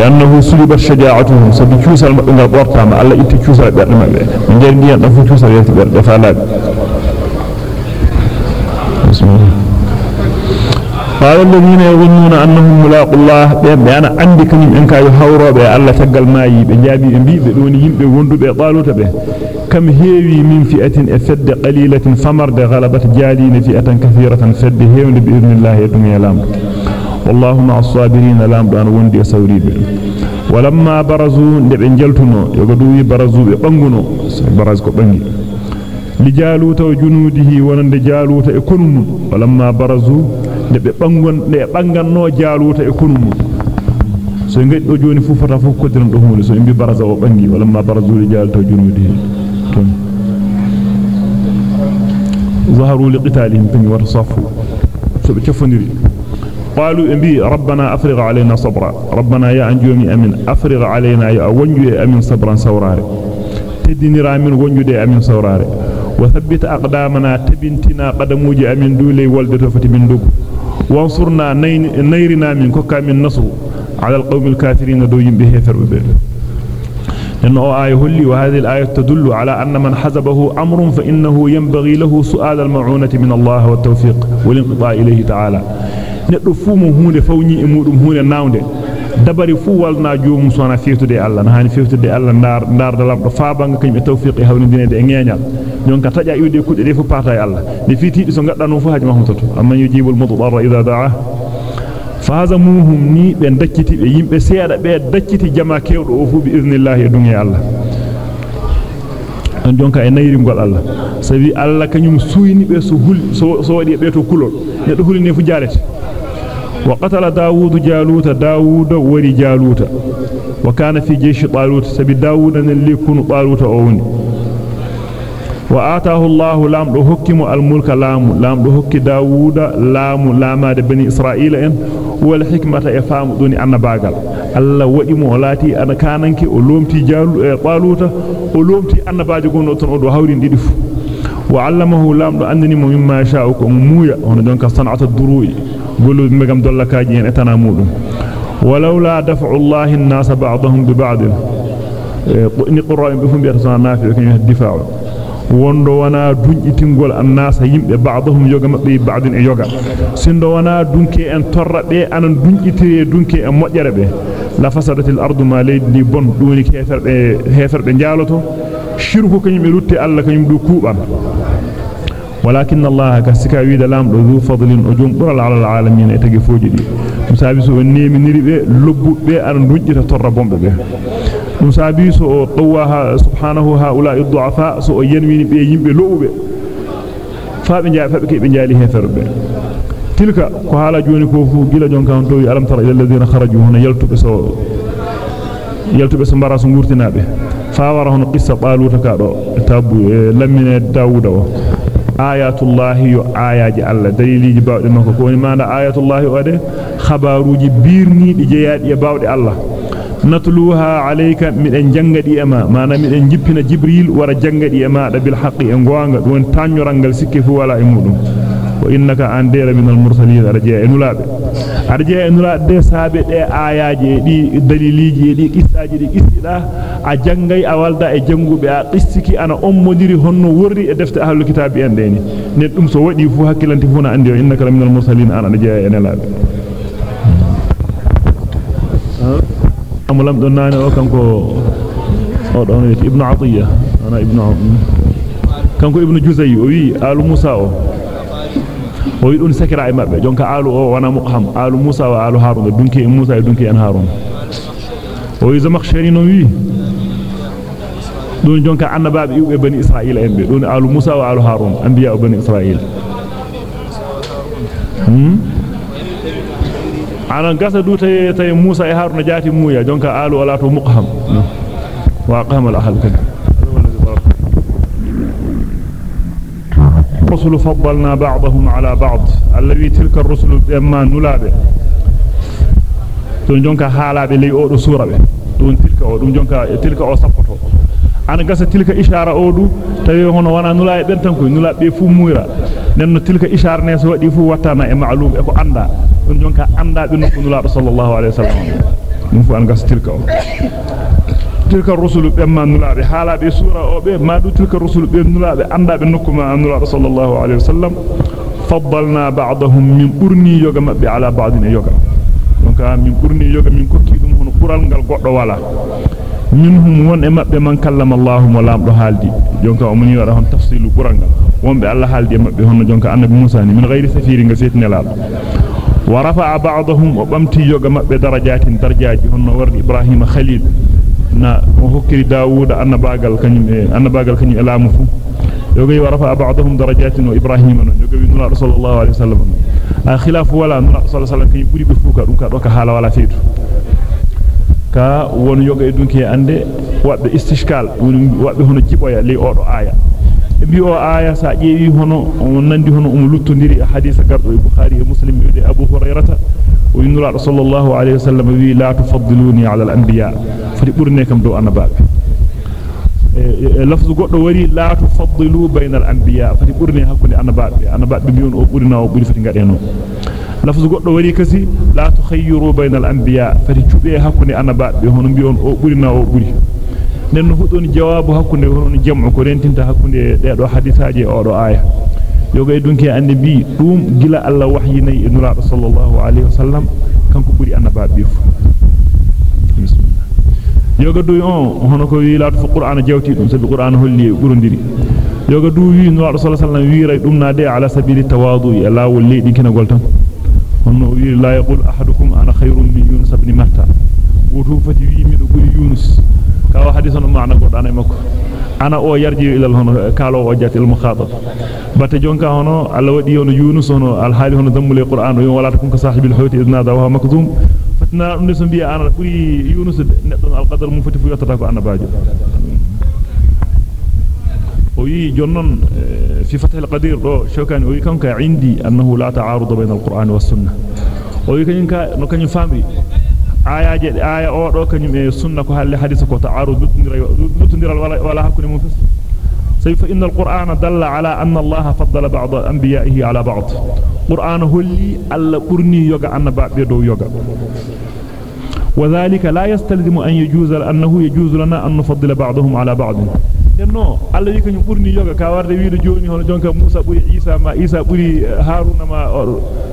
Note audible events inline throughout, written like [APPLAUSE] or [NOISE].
لأنه سلبت شجاعتهم سبي كوسال مبنغ بورتام الله إنت كوسال بيرد مبه من جير ديان يرد بيرد فعلا بسم الله. قال الذين يظنون أنهم ملاق الله بأن عندك من إنك يحوروا بأن الله تقل ماي بجابي إنبي بدون يمبي وندو بأطالو تبه. كم هيوي من فئة أفد قليلة فمرد غلبة جالين فئة كثيرة فد هيون بإذن الله يدنيا لامد والله مع الصابرين لامد أن وندي سوريب ولما برزوا نبن جلتنو يقدوا برزوا بقنقنو برز كبنجي لجالوت وجنوده ونند جالوت إكنم ولما برزوا bangon ne banganno jaaluta e kunum so ngadi do joni fu fata fu koddiran do hunde so imbi baraza o bangi wala ma barazuli jaalto junudi ton ظهروا لقتالهم بني وتصفوا سبتشفندري قالوا انبي ربنا أفرغ علينا صبرا. ربنا يا انجومي أمين. أفرغ علينا يا ونجو أمين صبرا سوراري. تديني رامين ونجو أمين سوراري. وثبت أقدامنا تبنتنا قدموجي أمين دولي ولدتو فتبن دوغ وانصرنا نيرنا من كوكا من نصر على القوم الكافرين دو يمبه فربه لأنه آية هلي وهذه الآية تدل على أن من حزبه أمر فإنه ينبغي له سؤال المعونة من الله والتوفيق والانقضاء إليه تعالى. نتفوم هون فوني إمودم هون ناونده dabari fu walna joomum sona fewtude Allah na hani fewtude Allah ndar ndar dalam do faabanga kanybe tawfiqi hawnindinede e ngeñal non ka taja iwde kudde de fu paata e Allah ne fitidi so gadda non fu haji mahmutato amma yujibul muddarra idha da'a fazamuhum ni be dacciti be yimbe seeda be dacciti jama kewdo o fu bi iznillahi dunya Allah an jonka e nayri gol Allah sabi Allah kanyum suyni be so hul so wadi be to kulol ne do hulni fu jarete وقتل داود جالوت داود وري جالوت. وكان في جيش طالوت سبي داود اللي يكون طالوت أوني وآتاه الله لام حكم الملك لام لام حكي داود لام لاما بني إسرائيل إن. والحكمة يفهم دوني أنا باقل. الله وإمو ولاتي أنا كاننك ألومتي جالو طالوت ألومتي أنا باجقون أتن أدو هورين وعلمه لام دو أنني مما يشاء مويا هنا دونك صنعة الدروي. قولوا مغام دولا كاجي ان اتنا مودum ولولا دفع الله الناس بعضهم ببعض ni qur'an bi fum biata nafi ko difaa wondo wana dunjitingol annas yimbe ba'dhum yoga mabbe ba'din e yoga sindo wana dunke en torra be anan dunjitire dunke en mojjere be la fasadatil ardu ma laydi bon duni keferbe heferbe jaloto shirku kanyum be rutte alla kanyum du kuban ولكن الله كسكا ويد لام ذو فضل اجوم برال على العالمين اتغي فوجي دي مسابيسو نيمي نيري be lobbube an dujjita torra bombe be musabiso qawaha subhanahu haula ad-du'afa so yenwini be yimbe lobube faabe jaa faabe ke be jaali heferbe tilka ko hala joni ko fu gila jonka on towi alam tara ila alladhina kharaju huna yaltube so yaltube so mbara so ngurtinabe faawara hono qissa taluta ayatullahi yo ayaji Allah daliliji bawde makko ko woni maana ayatullahi ode khabaruji birniidi jeyaadi e bawde Allah natluha alayka miden jangadi ema maana miden jippina jibril wara jangadi ema da bil haqqi en gonga don tanyorangal sikki fu wala e mudum wa innaka andera minal mursalin arja enulabe arja enulabe de saabe de ayaji di daliliji di qissaji di qissida a jangay a walda e jangube a qissiki ana ommodiri honno worri e defte ahlul kitabi en deni ne dum so wadi fu hakkilanti fu na andi innaka minal mursalin ana arja enulabe amulam don nane o kanko o don ibnu atiya ana ibnu kanko ibnu juzay o wi alu musa o o wi dun sakira e mabbe jonka alu o wana muqham alu musa wa alu harun dunki musa e dunki en harun o wi zamakhshari no wi dun jonka annababe iwbe bani israila en be dun alu musa wa alu harun anbiya bani israila hmm anan gasa du tay tay Musa e Haruna jati muya jonka alu wala to muqham wa qaham al ahad الرسل فضلنا بعضهم على بعض. الذي تلك الرسل أما نلابه. دون جونكا حالابه لي أودو سورابه. دون تلك أو دون جونكا تلك أو سابطو أنا غاسا تلك إشارة أودو. تاوي هون وأنا نلاي بن تانكو نلاي بي فو مويرا. نن تلك إشارة نس ودي فو واتانا اي معلوم. إكو أندا. دون جونكا أندا بنو نلاي صلى الله عليه وسلم. نفو ان غاسا تلك أو tilka rusulu be ma nulaabe haalabe sura o be ma du tilka rusulu be nulaabe andaabe nokkuma nulaabe sallallahu alaihi wasallam faddalna ba'dahum min burni yoga mabbe ala ba'din yoga donc min burni yoga min kokki dum hono qural ngal goddo wala minhum won e mabbe man kallama Allah mo lamdo haldi jonka o muni wada hon tafsilu qural ngal wonbe Allah haldi mabbe hono jonka annabi Musa ni min ghairi safiri nga setnelal ba'dahum wa bamti yoga mabbe darajatin darjaaji hono wardi Ibrahim Khalil na hokkiri Dawud annabagal kanyum e annabagal kanyum e laamu fu yoga yi rafa'a ba'dahum darajatin wa Ibrahim non yoga wi nura sallallahu alaihi wasallam a khilafu wala nura sallallahu alaihi wasallam kanyum buri be fuka dum ka do ka hala wala feetu ka won yoga e dunki ande wadde istishkal wadde hono jiboya li odo aya e bi o aya sa jeewi hono on nandi hono um luttondiri hadisa gardo e bukhari e muslim e abu hurairata o yunura sallallahu alayhi wasallam wi la tufaddiluni ala al-anbiya fati burne kam do annababe lafzu goddo wari la tufaddilu bayna al-anbiya fati burne hakkunde annababe annababe bi on o burina o buri fati ngade non lafzu goddo wari kasi la tukhayyiru bayna al-anbiya fati tube hakkunde annababe hono bi on o burina o buri nenno hudon jawabu hakkunde hono jam'u ko rentinta hakkunde de do hadisaaje o do aya yoga e dunki annabi dum gila Allah wahyinay e nuraado sallallahu alaihi wasallam kanko buri annababe fu yoga du on hono ko wi laatu qur'ana jawti dum sabi qur'ana holli burundiri yoga du wi nuraado sallallahu alaihi wasallam wiira dum naade ala sabili tawadu ya lawol leedi kinagol tan honno wi la yaqul ahadukum ana khayrun min yunus ibn matta wotu fati wi mi do buri yunus mukhatab batte jonka hono alla wadi hono yunus hono al hali hono dammule qur'an o wala kun ka sahibil hawti idna da wa makzum fatna dum so biya ana buri yunus neddo al qadar mum fati fu yottata ko annabajo o yi jonnon fi fath al qadir do shokani o yi kanka indi annahu la ta'arud bayna al qur'an was sunnah o yi kanka no kanyum famri ayaje aya o do kanyum e sunna ko halle hadith ko ta'arud lutundira wala hakuni mun fis say fa inna alqur'ana dalla ala anna allah faddala ba'd anbiya'ihi ala ba'd qur'ana holli alla burni yoga annababe do yoga وذلك لا يستلزم أن يجوز أنه يجوز لنا أن نفضل بعضهم على بعض no Allah wi kanyum burni yoga ka warde wiido joni hono jonka Musa buri Isa ma Isa buri Haruna ma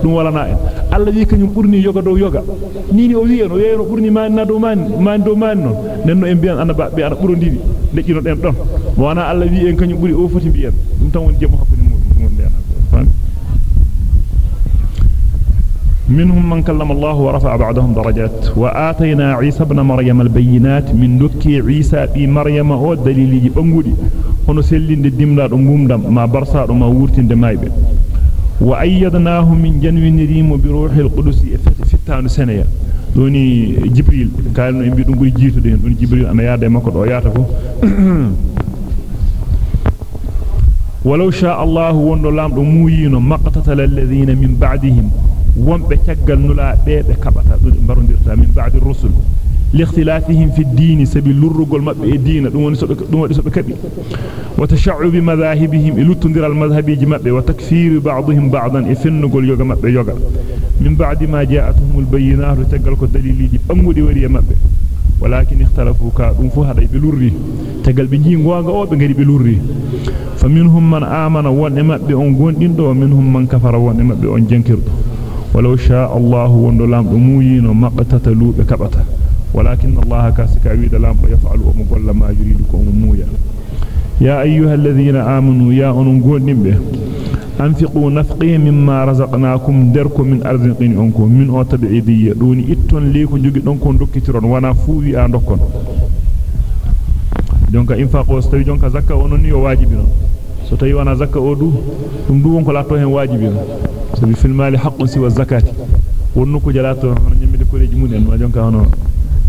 dum wala na en Allah wi kanyum burni yoga do yoga nini o wi en o yeeno burni man na do man man do man non nenno en biyan anaba be ana burondiri dejjino den don wana Allah wi en kanyum buri o foti biyan dum tan won jemo hakkunde mudum wonde en منهم من كلم الله ورفع بعضهم درجات. وآتينا عيسى بن مريم البينات من دكي عيسى بي مريم هو الدليل يبنغودي هنو سلين دي دملا رموم دم. ما برسا رما ورتين دمائب وأيدناه من جنو نريم بروح القدس فتان سنية دوني جبريل. قال إنه يمبي دونغوري جيتو دين. دوني جبريل أنا يادي مكو دو ياتاكو ولو شاء الله وندو أمويين دو موينو الذين من بعدهم. Wombe caggal nula bebe kabata barondirta min ba'di rusul. لاختلافهم في الدين سبيل لرغول مبه الدين دون وني دون ودي سبه كبي وتشعب مذاهبهم لتندر المذهبي مبه وتكفير بعضهم بعضا افنغول يوغا مبه يوغا من بعد ما جاءتهم البينات تغال كو دليلي بامودي وري مبه ولكن اختلفوا كادum fu haday be lurri. Tegal be ji gonga o be ngari be lurri. Faminhum man amana wonde mabbe on gondindo minhum man kafara wonde mabbe on jankirdo ولو شاء الله وندلام دموينو مقتتلوا بكبتا ولكن الله كاسك عيد لام يفعل ومقول ما يريدكم مويا. يا أيها الذين آمنوا يا أنقون به أنفقوا نفقي مما رزقناكم دركم من أرزقين أنكم من أو تبعيدية دوني إتون ليكم جوجي أنكم دكترون وأنا فوي أندكم donc infaq o so tawi jonka zakka onon so tawi wana zakka o du dum du wonko latto hen wajibi non sabi fil mali haqqun siwa zakati wonno ko jalato hono nyimbe koreji mun en ma jonka hono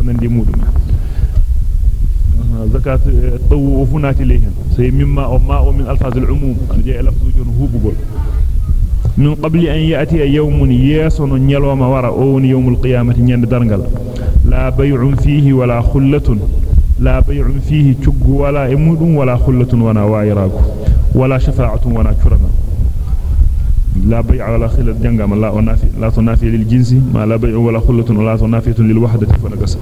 nandi mudum zakat tawu funati lehen say mimma o ma o min alfazul umum an jaa lafzu jon hubugol min qabli an yati yawmun yasun nyaloma wara o woni yawmul qiyamati nyande dargal la bay'un fihi wala khullatun la bay'un fihi chuggu wala emudum wala khullatun wana wairaku ولا شفاعة ولا كرنا لا بيع ولا خلة جنجم لا ونافي لا تنافي للجنس ما لا بيع ولا خلة ولا تنافية للوحدة فنقص.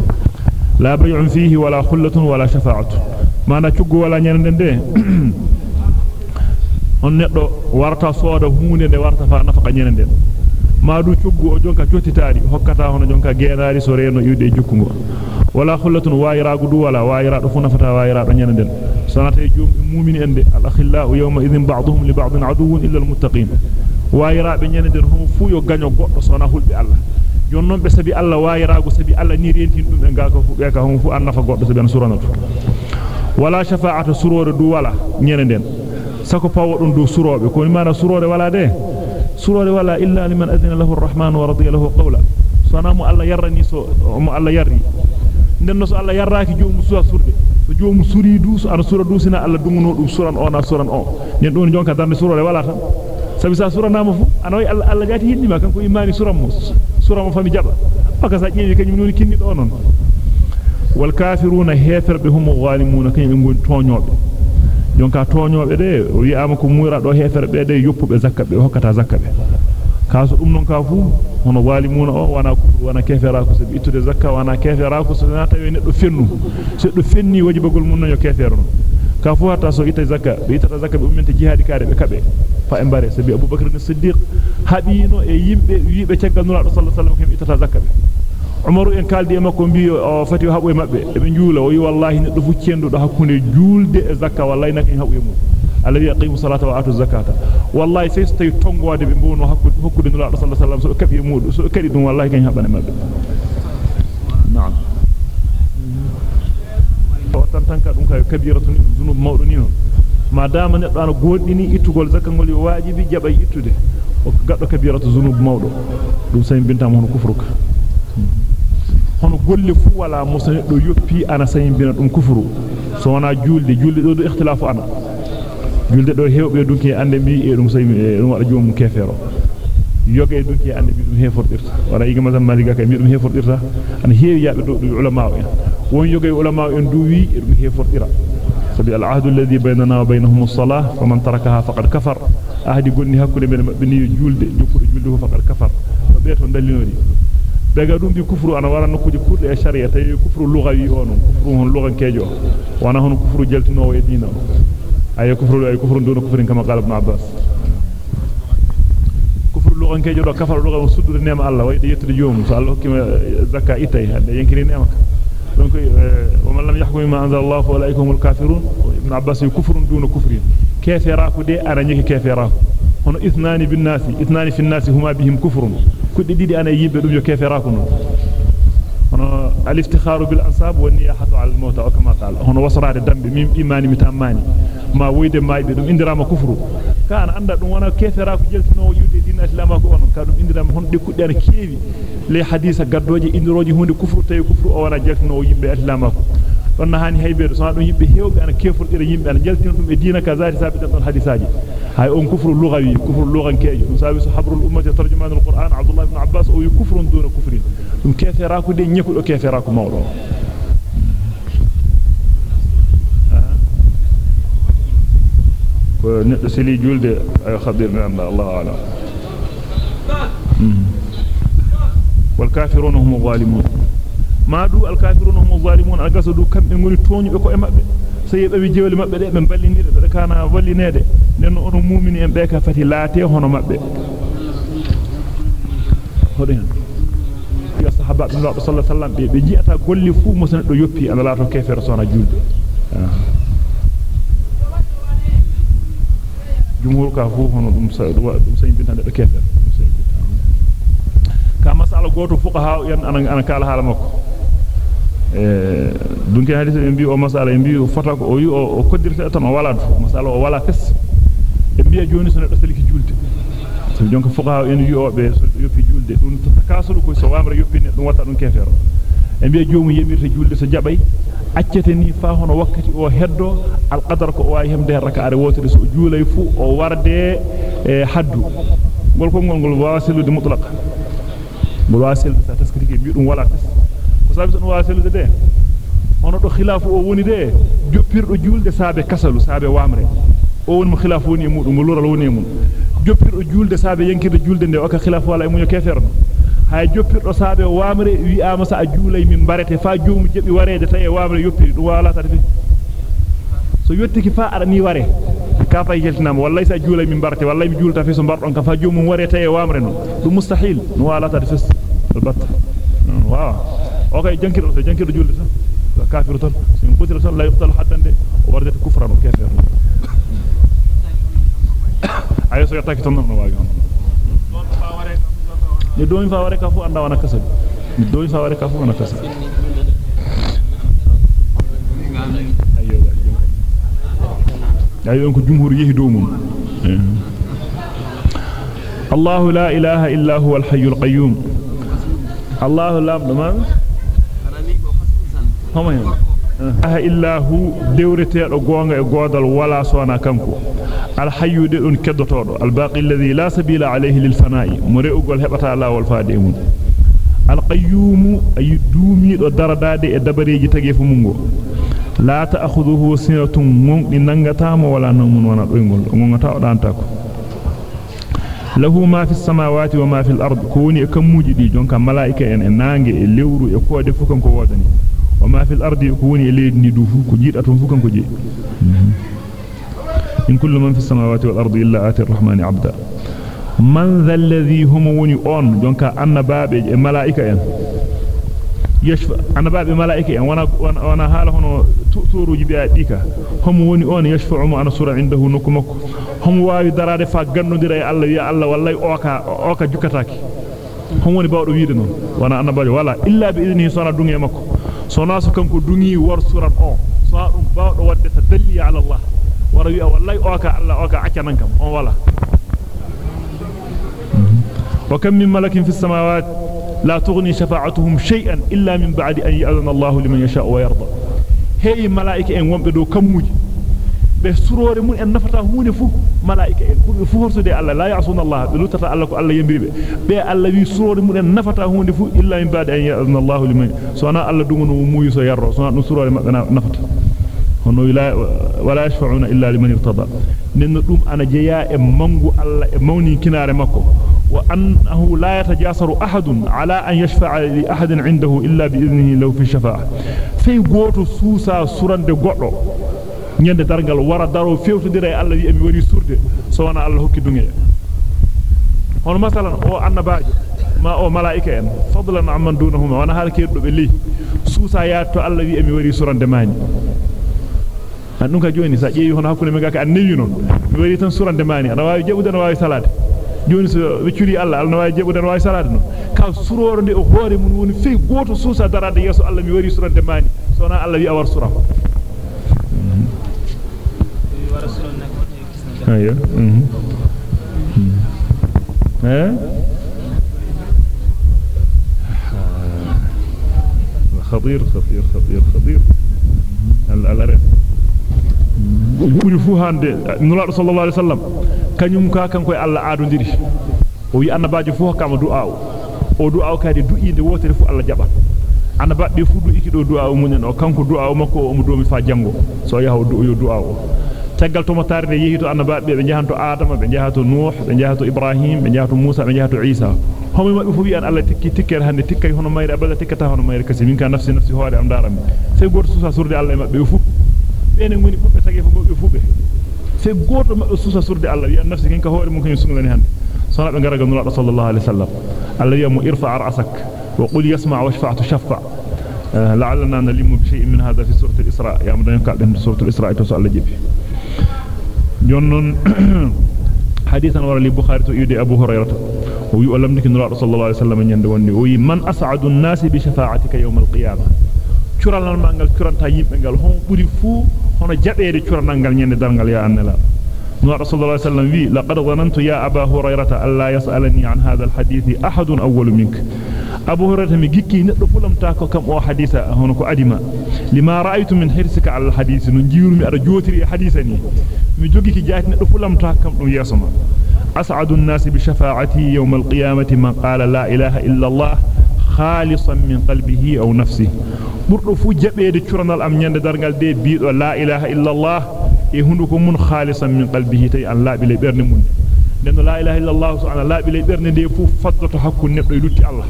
لا بيع فيه ولا خلة ولا شفاعة. ما نشج ولا نندن ده أن نقرأ ورطة صورة هون ده ورطة فنفق ما دو شج أجنك جوتي تاري هكذا هون أجنك جناري سورينو يودي جكمو. ولا خلة وايرا قدو ولا وايرا رفونا فتا وايرا نندن سنات يوم المؤمن عند الأخلاء يوم إذن بعضهم لبعض عدو إلا المتقين. وايرا بنيان درهم فو يغنو قطر صناه بالله يونن بسبي الله. وايرا بسبي الله نيرينتين دون انغاك فو يكهم فو أنفا قطر بسبي أن سورانات ولا شفاعة سرور دو ولا نيان دين سكو فاو دون دو سرور بكون مانا سرور ولا دين سرور ولا إلا لمن أذن له الرحمن ورضي له قولا. سنام الله يرني سو الله يرني. Den no so alla yarraaki joomu suwa surde so joomu suri du so ana sura du sina alla dunguno dum suran ona suran o nen don jonka darde surore wala tan sabi sa suranama fu ana wi alla alla jati hindima kanko imani suram mo suram fami jaba paka sa jeewi kanyum noni kinni do non wal kafiruna hefirbe hum zalimuna kanyum ngon tonyobe jonka toñobe de wi'ama ko muura do hefere be de yoppube zakka be hokkata zakka be kaso dum non ka fu hono walimuna o wana kufru wana kefera ko sabi ittude zakka wana kefera ko so na tawi neddo fennu so do fenni wajibagol mun no yo kefero ka fu hatta so ita zakka be itata zakka be ummente jihadi kaade be kabe fa en bare sabi abubakar as-siddiq habino e yimbe wiibe ceggal nulaado sallallahu alaihi wasallam kem itata zakka be umaru en kaldi e makko mbi o fati habu e mabbe e be juula o yi wallahi neddo fu cendudo hakkunde juulde e zakka wallahi nakin habu e mum be mbono hakkude hokkude nula sallallahu alaihi wasallam so kabi mudu so kadi dum wallahi kan habane mabbe na'am o tan tan ka dum kay kabiratun zunub mawdo ni non ma dama neddo ana goddini ittugol zakka ngol yo wajibi jaba ittude o gaddo kabiratu zunub mawdo dum say bintam hono kufruka hono golle fu wala musa neddo yoppi ana sayimbina dum kufuru so wana julde julde do do ikhtilafu ana julde do hewbe dunki ande mi e dum saymi dum wada joom kefero yoge dunki ande mi dum hefordirta wala yiga mazam maliga kay mi dum hefordirta an heewi yabe do ulama en won yoge ulama en du wi e dum hefordira sabi al ahdu alladhi baynana wa baynahum as-salah faman tarakaha faqad kafar ahdi gonni hakkude men mabbe ni julde jokkude julde faqad kafar to be to dallinori daga dum bi kufru ana wara nokkuji kurde e sharia tay kufru lughawi on kufru hon lughan kejo wana hon kufru jaltino e dina ay kufru ay kufru dun kufrin kama qala ibn abbas kufru lughan kejo do kafar lughan suddude nema allah way de yettude joom so allah hokkima zakka itay hande yankiri nema donc wa man lam yahkum bima anzala allah fa ulaika humul kafirun ibn abbas kufrun dun kufrin kefera ko de ana nyiki kefera hono ithnani bin nasi ithnani fi nasi huma bihim kufrun kudde didi ana yimbe dum yo kefera ko non hono الافتخار بالأنصاب والنياحة على الموتى وكما قال هنا وصرع الدم بميم إيماني متأماني. ما ويد ما يبدو إن درام كفر. كان عندك وأنا كيف راك جلت نو يود دين أسلام وأنا كان إن درام هون دي كدير كيف لي حديث قدوج إن روجي هون كفر تي كفر وأنا جلت نو يب أسلام وأنا هاني هاي بير صار يب هيو كان كيف الإرجيم أنا جلت نو دين كذا حساب تنتظر حديث هذه هاي أن كفر اللغوي كفر اللغة كي مساوي صحبر الأمة ترجمان القرآن. عبد الله بن عباس أو كفر دون كفر. ثم كيف راكو دين يقول كيف راكو ما أه؟ وراه نسلي جلد أه، خدير نعم الله أعلم. والكافرون هم الظالمون. ما دو الكافرون هم الظالمون؟ أقصدوا كم يقولي توني أكو أمابي so yebe wi jewli mabbe de be ballindira de kana wallinede nenno ono mu'mini en be ka fati laate hono mabbe hoden ya sahaba dum sallallahu alaihi wasallam be jiata golli fu musan do yoppi ala laato kefere sona julde jumhur ka fu hono dum sa dum sayin bintande do kefere ka masala goto fuqaha yan ana ana kala hala makko e dunki hadith en bi o masala en bi fota ko o yi o koddirta tan o wala do masala o wala fess e biya joni so neddo saliki julde so jonka fuqaha en yobe so yoppi julde dum takasulu ko so wamra yoppi ne dum wata dum kefero e biya joomu yemirta julde so jabay accete ni fa hono wakkati o heddo al qadar ko wayi hemde rakaare wotere so juulay fu o warde e haddu gol ko ngol ngol wasilude mutlaq gol wasilude sa taskati ke bi dum wala fess ko sabi so dum wasilude de hono do khilafu o woni de joppirdo julde saabe kasalu saabe wamre o woni mo khilafu woni e mudum mo loral woni e mum joppirdo julde saabe yankirde julde nde o ka khilaf wala e munyo keferno hay joppirdo saabe wamre wi'ama sa juulay min barete fa joomu jebi warede tay wamre yoppiri dum wala ta defi so yottiki fa ada ni ware ka fay jeltinama wallahi sa juulay min barete wallahi mi juulta fi so bardon ka fa joomu warete tay wamre non dum mustahil no wala ta defi albatta waaw o kay jankirdo so jankirdo julde tan kafiru tan sin qutila tan la yuqtal haddan de o wardete kufran o keferno ayo so yattaki tan non waagi on ni domi fa ware ka fu anda wana kasal ni domi fa ware ka fu wana kasal ayo ayo ko jumhur yehi do mum الله لا إله إلا هو الحي القيوم الله لا هم aha illa hu dewreteedo gonga e godal wala sona kanko al hayyu de don keddotodo al baqi alladhi la sabila alayhi lil fana'i more ugol hebata lawol faade mun al qayyum ay dumi do daradade e dabareji tage fu mungo la ta'khudhuhu sinatun mun nangata mo wala namun wana doygol ngongata o danta ko lahu ma fi samawati wa ma fi al ard kuni e kamuji di jonka malaika en e nange e lewru e koode fu kanko wodani وما في الأرض يكون يليدني دوفو كجيد أتنفو كان كجيد إن كل من في السماوات والأرض إلا آتي الرحمن عبدا. من ذا الذي هم وني أون؟ جونكا أن باب ملائكة ين يشفى أن باب ملائكة ين وأنا, وأنا حال هنا تؤثور جبيا ديكا. هم وني أون يشفع ما أنا سورة عنده نكمك هم واوي دراد فاقنو ديري الله يا الله والله أوكا أوكا جكتاكي هم وني باودو ويدنون وأنا أنا باودو ولا إلا بإذنه صنع دنيا مكو. Sona so kanko dungi wor surat o so dum bawdo wadde tadalli ala Allah wara wi wallahi o ka Allah o ka accanan kam on wala wa kam min malakin fis samawati la tughni shafa'atuhum shay'an illa min ba'di an ya'zana Allah liman yasha'u wa yarda hey malaika en wombe do kammuji بسرور من أن هون فوق ملائكة فورس دي الله لا يعصون الله لو تفتح الله الله ينبري بي بألّا بي سرور من أن نفتح هون فوق إلا من بعد أن يأذن الله لمن سوانا الله دون ومو يسير سوانا نسرور من نفتح هنو لا ولا يشفعون إلا لمن ارتضى ننطلوم أن جياء منغو الله موني كنار مكو وأنه لا يتجاسر أحد على أن يشفع لأحد عنده إلا بإذنه لو في الشفاعة في قوة سوسة سورة قعو nyande dargal wara daro fewtodira e Allah wi mi wari surde so wana Allah hokki dunge on masalan o annabaajo ma o malaika en fadlan amman dunahum wana hal kerdo be li suusa yaatto Allah wi mi wari surande mani an dum ka joni sa jeewi hono hakkunde me gaka an newi non mi wari tan surande mani ana waawi jebude ana waawi salade joni so weccuri Allah Allah waawi jebude ana waawi salade non ka suroro de o hoore mun woni fe goto suusa darade yeso Allah mi wari surande mani so na Allah wi awar sura أيوه خطير خطير خطير خطير الارف buri fu hande nulaado sallallahu alaihi wasallam kanyum ka kanko e Allah aadondiri o wi annabaajo fu hokkama du'a o du'a kaade du'inde wotere fu Allah jaba annabaabe fu du'iki do du'a munen o kanko du'a makko o mo domi fa jango so yaha o du'o du'a o tagal to motare de yehi to annabaabe be jahanto adama be jahato nuh be jahato ibrahim be jahato musa be jahato isa homo mabbe fu wi an Allah tikki tikkere hande tikkay hono mayre abada tikkata hono mayre kasi min ka nafsi nafsi hoore am darami fe goto susa surde Allah e mabbe fu bene ngoni fubbe tagi fu mabbe fubbe fe goto mabbe susa surde Allah wi an nafsi ken ka hoore mun kany sunngani hande sona be ngaraga nula sallallahu alaihi wasallam Allah yamu irfa ra'sak wa qul yasma' washfa' tushaffa لعلنا نلم بشيء من هذا في سورة الإسراء يا مدن كعبين سورة الإسراء تسأل جيبي جنون حديثا ورا البخاري يدي أبو هريرة ويؤلم لك نور صلى الله عليه وسلم يندوني وي من أسعد الناس بشفاعتك يوم القيامة curanal mangal curanta yimbe gal hon buri fu hono jabeede curanal gal nyande dargal ya annala نور صلى الله عليه وسلم وي لقد ظننت يا أبا هريرة ألا يسألني عن هذا الحديث أحد أول منك أبو هريرة مجيكي ندو فلم تاكو كم أو حديثة هناك أدما لما رأيت من حرصك على الحديث نجير من أرجوتري حديثني مجوكي جاءت ندو فلم تاكم يسمى أسعد الناس بشفاعتي يوم القيامة من قال لا إله إلا الله خالصا من قلبه أو نفسه برضو فو جبيد چرنال أم ñande dargal de biido la ilaha illa allah e hunduko mun khalisan min qalbihi tay an laabi le berne mun. Den la ilaha illa allah ana laabi lay berne de fu faddoto hakku neddo e lutti allah.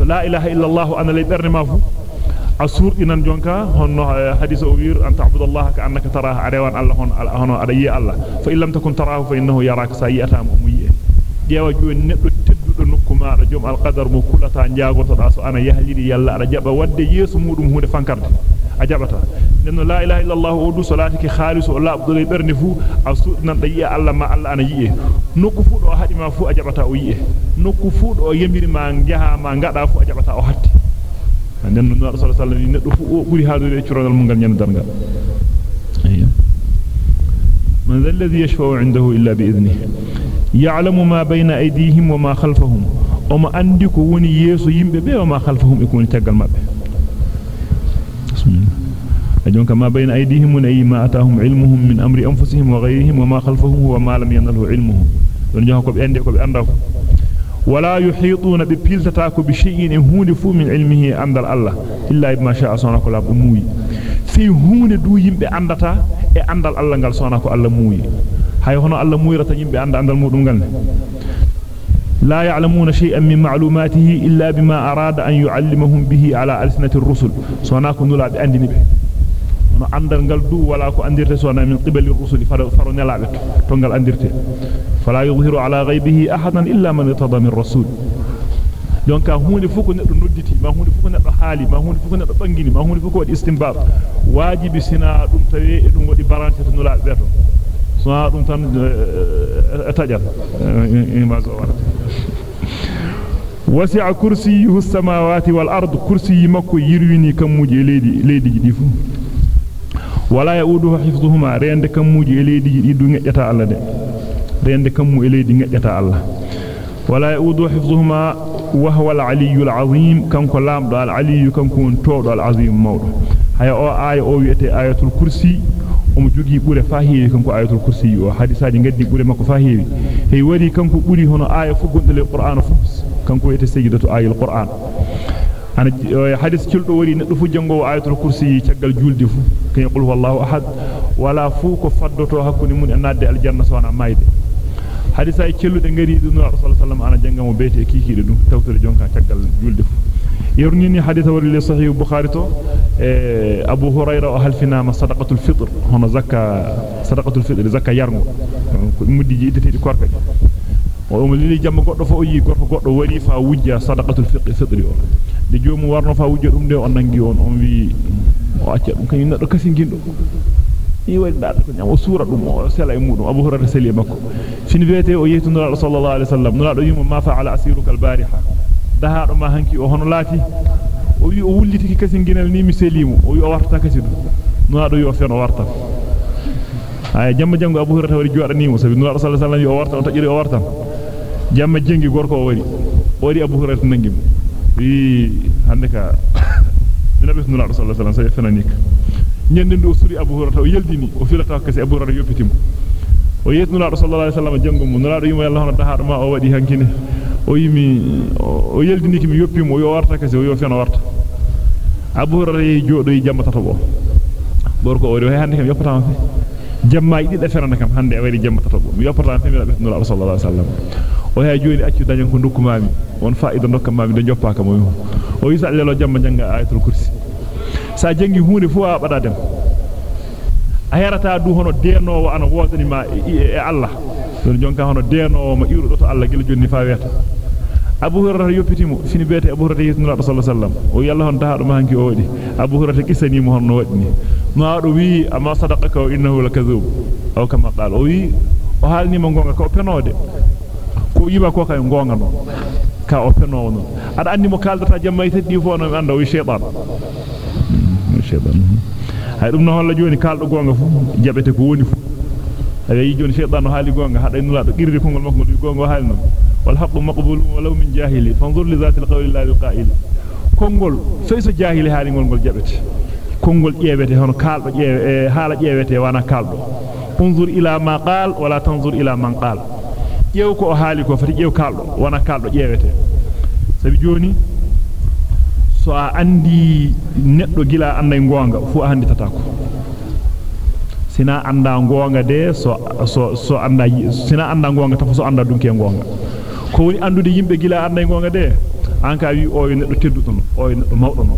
So la ilaha illa allah ana lay berne ma asur inan jonka honno hadith o wir an ta'budallaha ka annaka tarahu arewan allah hon hono ada yi allah fa illam takun tarahu fa innahu yaraka sayyata mu yi jeewa joni neddo teddudo nokku maada jom alqadar mo kulata njaagoto da so ana yahlidi yalla ada jaba wadde yesu mudum hunde fankarde a jabata nenno la ilaha illa allah o du salatiki khalisu la abdulay berne fu asu nan da yi allah ma allah ana yi'e nokku fu do hadi ma fu a jabata o yi'e nokku fu do yemiri ma jaha ma ngada fu a jabata o hatti nenno no rasul sallallahu alaihi wasallam neddo fu o buri haadude e curongal mungal nyen dargal ayya man dhal ladhi yashfa'u 'indahu illa bi idnihi يعلم ما بين أيديهم وما خلفهم وما عندك وني يسو يمبه به وما خلفهم يكون تغال مابه أجونك ما بين أيديهم ونأي ما أتاهم علمهم من أمر أنفسهم وغيرهم وما خلفهم هو ما لم ينله علمهم ونجاهكم بأندكم بأندكم ولا يحيطون ببيلتتاك بشيء هون فو من علمه عند الله إلا بما شاء سونك الله بموي. في هون دو يمبه عندتا e andal Allah ngal sona ko Allah muuyi hay hono Allah muyrata yimbe anda andal mudum gal لا يعلمون شيئا من معلوماته إلا بما أراد أن يعلمهم به على ألسنة الرسل. سوناكو نلا بأندني به no andal ngal du wala ko andirte sona min qibali rusuli faro nelabe to ngal andirte fala yuzhiru ala ghaibihi ahadan illa man irtada min rasul donc hunde fu ko neddo nodditi ma hunde fu ko neddo haali ma hunde fu ko neddo bangini ma hunde fu ko wadi istinbab wajibi sina dum tawe e dum wadi barante to nula beto so dum tan tajal ma so warata wasi'a kursiyuhu as-samawati wal ard kursiyi makko yirwini kammuji leedi leedi di fu wala yauduhu hifdhuhuma rende kammuji e leedi di du ngejjata Allah de rende kammu e leedi ngejjata Allah wala yauduhu hifdhuhuma wa huwa al-aliyyu al-azim kanko lamdo al-aliyyu kanko todo al-azim mawdo haya o aya o wiete ayatul kursi omo jogi bure fa heewi kanko ayatul kursi o hadisaaji gaddi bure makko fa heewi hey wari kanko buri hono aya fu gondele qur'an fu kanko wiete sayyidatu ayatul qur'an ana hadis cildo wari neddo fu jango ayatul kursi caggal julde fu kay qul huwallahu ahad wala fu ko faddoto hakkunde mun en nadde aljanna sona mayde hadisa e cellude ngari dum rasul sallallahu ana jangamo beete kikiide dum tawtore jonka caggal julde fu yornini hadisa wari li sahih bukhari to e abu hurayra o halfinama sadaqatul fitr hono zakka sadaqatul fitr zakka yargo ko muddi jiidete korka o mo lili jamma goddo fo o yi gorko goddo wari fa wujja sadaqatul fitr o de joomu warno fa wujja dum de on nangi on on wi o acca dum kany neddo kasi gindo ni wadi dada ko nyamo sura dum o sela e mudum abu hurayra seli makko fini wete o yeetu nura sallallahu alaihi wasallam nura do yimo ma fa'ala asiruka al-bariha daha do ma hanki o hono lati o wi o wullitiki kasi ginal ni mi selimo o wi o warta kasi dum nura do yo fen o warta ay jamma jango abu hurayra wari joda nimo sabi nura sallallahu alaihi wasallam o warta o tajiri o warta jamma jengi gorko o wari wari abu hurayra nangim wi hande ka dina be nura sallallahu alaihi wasallam fenanika nyande ndo suri abu hurata o yeldini o filata kasi abu hurata yoppitimo o yetnula sallallahu alaihi wasallam jango mu nula do yimo yalla hono dahaado ma o wadi hankine o yimi o yeldini kimi yoppimo yo warta kasi o yo feno warta abu hurata yi jodo yi jamma tato bo gorko o way hande kam yoppata fe jamma idi da ferana kam hande e wari jamma tato bo mi yoppata fe mi nula sallallahu alaihi wasallam o hay joni accu dañan ko dokkumami won faida dokkam do joppaka mo o yisa lelo jamma janga ayatul kursi sa jangi hunde fu a bada dem a yarata du hono denowo ana wodani ma e Allah don jonka hono denowo ma irudo to Allah gila jonni fa weta Abu Hurairah yoppitimo fini bete Abu Hurairah yitnura sallallahu alaihi wasallam o yalla hon daado ma hanki o wadi Abu Hurairah kisani mo hono wadni ma do wi amma sadaqaka innahu lakazub aw kama qala o wi o halni mo gonga ko penode ko yiba ko kay gonga no ka o penowo no ada andi mo kaldata jamma teddi fo no anda o shaytan shaytan hay dum no holla joni kaldo gonga fu jabete ko woni fu ay joni shaytan no haali gonga hada inula do girri kongol makko do gonga haali non wal haqqu maqbulun walaw min jahili fanzur li zati al qawli la lil qa'il kongol feyso jahili haali ngol gol jabete kongol ƴewete hono kaldo ƴewe haala ƴewete wana kaldo unzur ila ma qal wala tanzur ila man qal ƴew ko haali ko fati ƴew kaldo wana kaldo ƴewete sabi joni so a andi neddo gila anday gonga fu a handitata ko sina anda gonga de so so so anda sina anda gonga tafu so anda dunke gonga ko woni andude yimbe gila anda gonga de an ka wi o neddo teddudo no o neddo mawdo no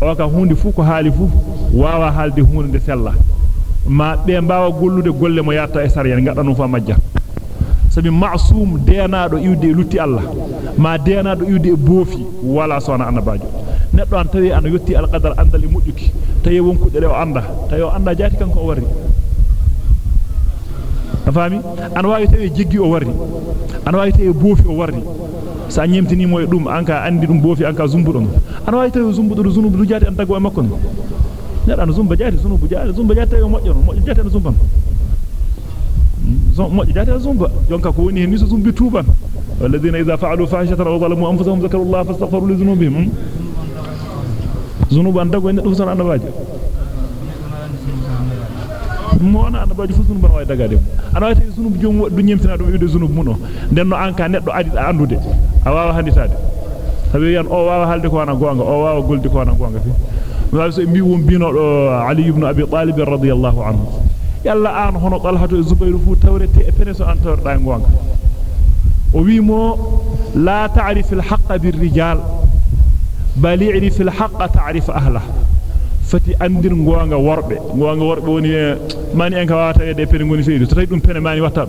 o ka hunde fu ko haali fu wawa halde hunde sella ma be mbaawa gollude golle mo yatta e sariya ngadano fa majja sabi ma'sum deenaado iwde lutti Allah ma deenaado iwde e boofi wala sona annabajo neddo an tawi an yotti alqadar andal e mujjuki tawi wonku de o anda tawi o anda jaati kanko o warri afami an waawi tawi jiggi o warri an waawi tawi boofi o warri sa nyemtini mo e dum anka andi dum boofi anka zumbudo an waawi tawi zumbudo zunubu jaati an tago e makko neddo an zumba jaati zunubu jaati zumba jaati tawi o mojjo no mojjo jaati an zumba walladheena idha fa'alu fahishatan aw zalamu anfusahum zakaru Allah fastaghfiru li dhunubihim zunuban dago en dum son annabaji mo ana annabaji fu zunuban way dagade ana way tawi zunubu jom du nyemtina dum wiide zunubu mun o denno an ka neddo adi andude a wawa handitade tawi yan o wawa halde ko wana gonga o wawa goldi ko wana gonga fi mi so mbi won bino do ali ibn abi talib radiyallahu anhu yalla an hono talhatu e zubayru fu tawrete e peneso an tawrda gonga o wimo la ta'rif al-haqq bir-rijal bal i'rif al-haqq ta'rif ahlah fati andir gonga worbe gonga worbe woni mani en ka wata e de pene ngoni seydu tay dum pene mani watta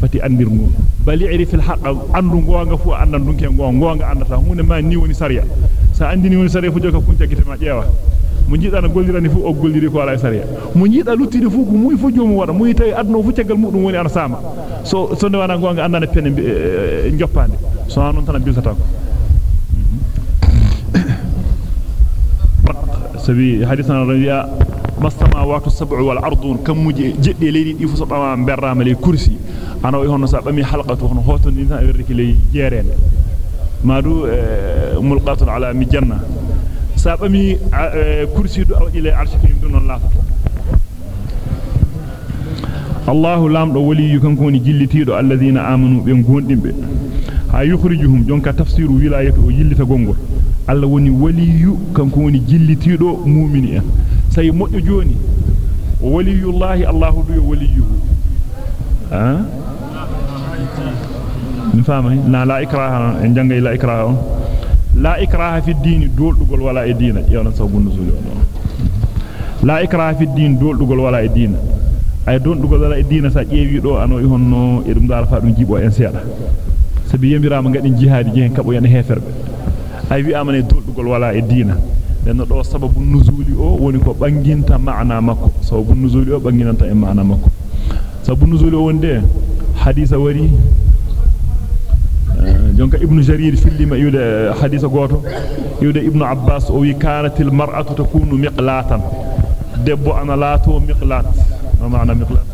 fati andir ngo bal i'rif al-haqq andu gonga fu andan dunke gonga gonga andata hunde mani ni woni sariya sa andini woni sariya fu joka kunta gitema jeewa mo jiida na gollirani fu o golliri ko ala sariya mo jiida luttide fu ko muy fu joomu wada muy tawi adno fu cegal mudum woni ana sama so so ne wana gonga andana pene njoppande so non tan biltata ko sabi hadithana rabiya mastamawatu sab'u wal ardun kamuji jeddi leydi di fu so bama berrama le kursi ana o hono sa bami halqatu hono hoto ni tan werriki ley jerende madu mulqatun ala mi janna awdi le arshi ko dum non lafata Allahu lamdo waliyu kanko woni jillitido alladheena amanu be gondimbe ha yukhrijuhum jonka tafsiru wilayatu o yillita gongol Allah woni waliyu kanko woni jillitido mu'mini en say moddo joni waliyullahi Allahu du waliyuhu ha ni fama na la ikraha en jangay la ikraha on la ikraha fi din doldugol wala e diina yewna sabu nuzul la ikraha fi din doldugol wala e diina ay doldugol wala e diina sa ƴeewi do ano e honno e dum dal fa dum jibo en seeda sabi yembirama gadin jihadi jehen kabo yan heferbe ay wi amane doldugol wala e diina den do sababu nuzuli o woni ko banginta maana makko sababu nuzuli o banginanta e maana makko sababu nuzuli o wonde hadisa wari jonka ibnu jarir fillima yude hadisa goto yude ibnu abbas o wi kanatil mar'atu takunu miqlatan debbo ana laato miqlat ma maana miqlat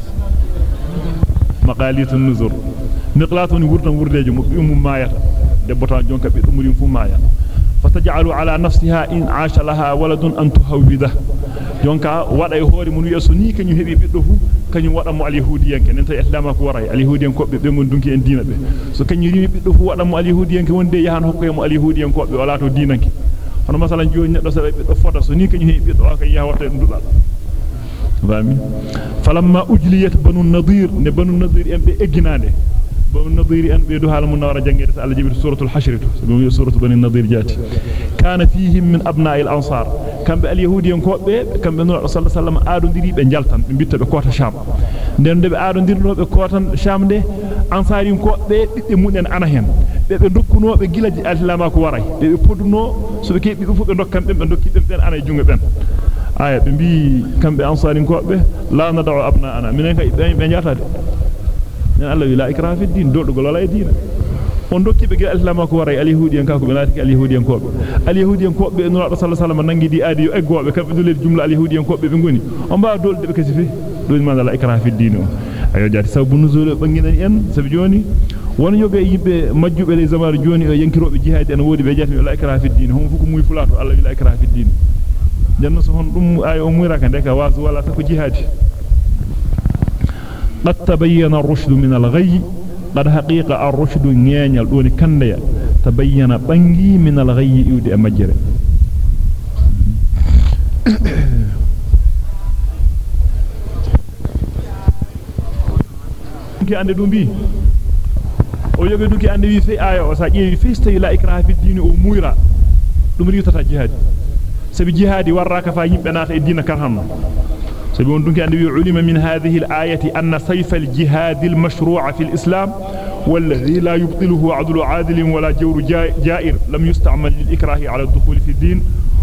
maqalit an-nuzur miqlat ni wurdan wurdejo mo bimu mayata debbo tan jonka be dum murim fu maya fataj'alu ala nafsiha in 'asha laha waladun an tuhawwida jonka wada e hoore mun yeso ni kanyum hebi biddo fu kanyum wada mo alyahudiyanke nen tay islama ko waray alyahudiyan ko be be ngon dunki en diina be so kanyum rimi biddo fu wada mo alyahudiyanke wonde yahan hokko mo alyahudiyan ko be wala to diinanke hono masalan joni neddo sa biddo foda so ni kanyum hebi biddo o kay yahata dum dudal fami falamma ujliyat banu nadir ne banu nadir en be egginande النظير أن بيدها المنورة جنجر سأل جبر سورة الحشرة سورة بني النظير جات كان فيهم من أبناء الأنصار. كان باليهود ينقوب كان بنور صلى الله عليه وسلم آدون ديري بنجلتن من بيت بقوة الشام دين دي بآدون ديري بقوة الشام دي أنصار ينقوب بيت مؤنين عنهم بيت ركنوا بجيلة الإسلام كواري بيت بودنوا سبكي بيت فوق بيت ركن بيت ركن بيت أنا يجونه بيت آية بيت كان بأنصار ينقوب لا ندعو أبناءنا. منين كي بيت بنجلتن en Allah wi la ikraha fi din dodugol wala e diina on dokki be gel islam ko waray alyahudiyan ka ko be laati alyahudiyan ko be alyahudiyan ko be nura sallallahu alaihi wasallam nangi di aadi yo eggobe kambe dulel jumla alyahudiyan ko be be ngoni on ba dolde be kasi fi dol man la ikraha fi din ayo jati sabu nuzul banginani en sabi joni won yobe yibbe majjube le zamar joni o yankirobe jihad en wodi be jati la ikraha fi din hum fuku muy fulato Allah wi la ikraha fi din janno so hon dum ay o muyraka ndeka wasu wala ta ko jihadi قد تبين الرشد من الغي قد حقيقة الرشد نيانيال دوني كنديا تبين بانغي من الغي dum bi o yoge dunki ande wi fe aya o sa ƴeewi fe so tawi la ikraha fi dini o muyra dum riwtata jihad sabi jihadi warraka fa yimbe naata e dina karhanno سبيون دونك يعني اندي علم من هذه الآية أن سيف الجهاد المشروع في الإسلام والذي لا يبطله عدل عادل ولا جور جائر لم يستعمل للإكراه على الدخول في الدين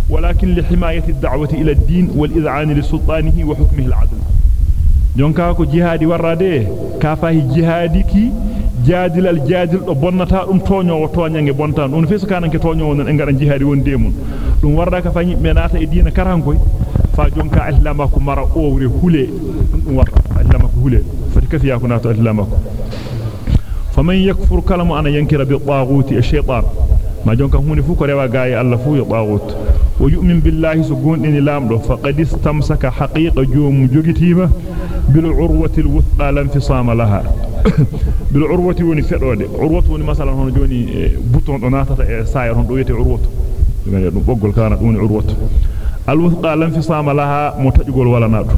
ولكن لحماية الدعوة إلى الدين والإذعان لسلطانه وحكمه العدل. دونك اكو جهادي وراده كافاه جهاديك jadil al jadil do bonnata dum toñowo toñange bontan on fisu kananke toñowo non e ngara jihadi won demun dum warda ka fanyi menata e diina fa jonka islama ko mara owre hule dum warda islama ko hule fati kafiya ko nato islama ko faman yakfur kalamu ana yankira bi taghuti ash-shaytan ma jonka huni fu ko rewa gaay Allah fu yo taghut wa yu'min billahi so gondini lamdo faqad istamsaka haqiqa joom jogitima bil urwati al wuthqa lam fisama laha bil urwati woni fedode urwatu woni masalan hono joni bouton do natata e sayar hon do wete urwatu dum boggol kana dum woni urwatu wala nadu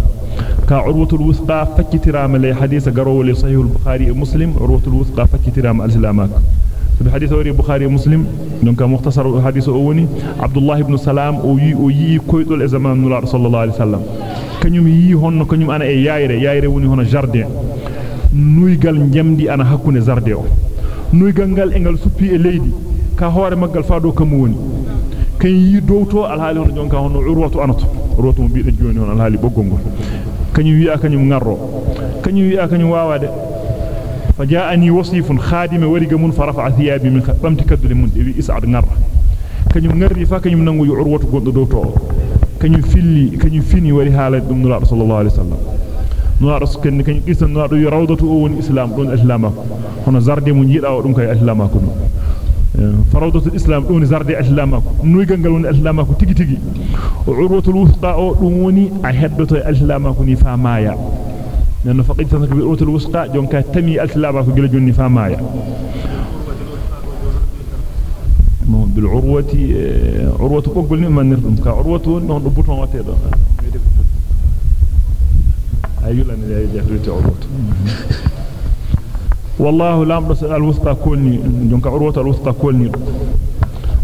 ka urwatul wuthqa fakkitirama le hadith garowle sahih al bukhari e muslim urwatul wuthqa fakkitirama al islamak بحديث وري البخاري ومسلم دونك مختصر الحديث اوني عبد الله بن سلام أو يي أو يي كويدول زمان صلى الله عليه وسلم كنيم يي هون كنيم أنا اي يايره يايره وني هون جاردين نويغال نجمدي أنا حكونه جاردين أو نويغال نgal engal suppi e leydi ka hoore maggal faado kam woni kan yi dowto alhaali hono jonka hono urwatu anato urwatu mo biide joni on alhaali boggol ngol. Kanyum wi'a kanyum ngarro kanyum wi'a kanyum waawade. فجاءني وصيف خادم ورغ من فرفع ثيابي من بامتي كدل من دي اسعد نغر كنيم نغري فا كنيم نانغو يعروت غوندو دو تو كنيم فيلي كنيم فيني وري حاله دم نور صلى الله عليه وسلم نور كن كنيم قيس نور دو روضه أو ون اسلام دون اسلام هنا زردي مو جيدا ودum kay islam ko farawdatu islam doni zarde islam ko nuy gangal woni islam ko tigi tigi urwatul wuthqa o dum woni a heddoto islam ko ni fa maya لأنه فقد تنسك بالأوت الوسقى جون كتمي الكلابة في قلجون نفامايا. بالعروة عروة قبل نما نردم كعروة نهن ربطون واتيدا أيولا نجاهلت عروة والله لا أمرس الوسقى كولني جون كعروة الوسقى كولني والله لامر الوسطى كلني جنك عروة الوسطى كلني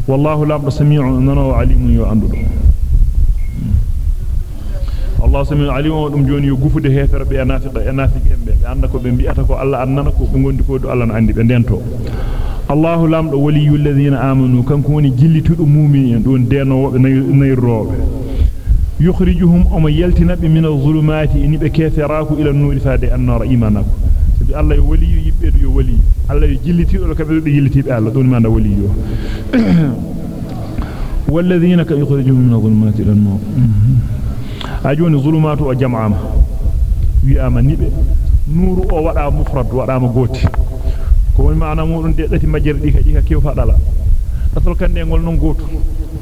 والله لامر سميع أننا وعليم يعندل الله سميع عليم ودم جوني يقف ده هفر بأنافق أنافق أنبي بأنك بمبي. أتكو الله أنناكو بمجون دكو دو الله عندي بندينتو الله لامر ولي الذين آمنوا. كم كوني جلي تدو مومين دون دينو نيروب يخرجهم أما يلتنب من الظلمات. إن بكيف راكو إلى النور فادي النار إيمانك سبي الله ولي Waliyu Allah yo jillitido kambe do jillitibe Allah don manda waliyu والذين يخرجون من الظلمات إلى النور wadama goti ko woni maana mudun de dati majjere di kaji ka kewfa dala asal kande ngol non goto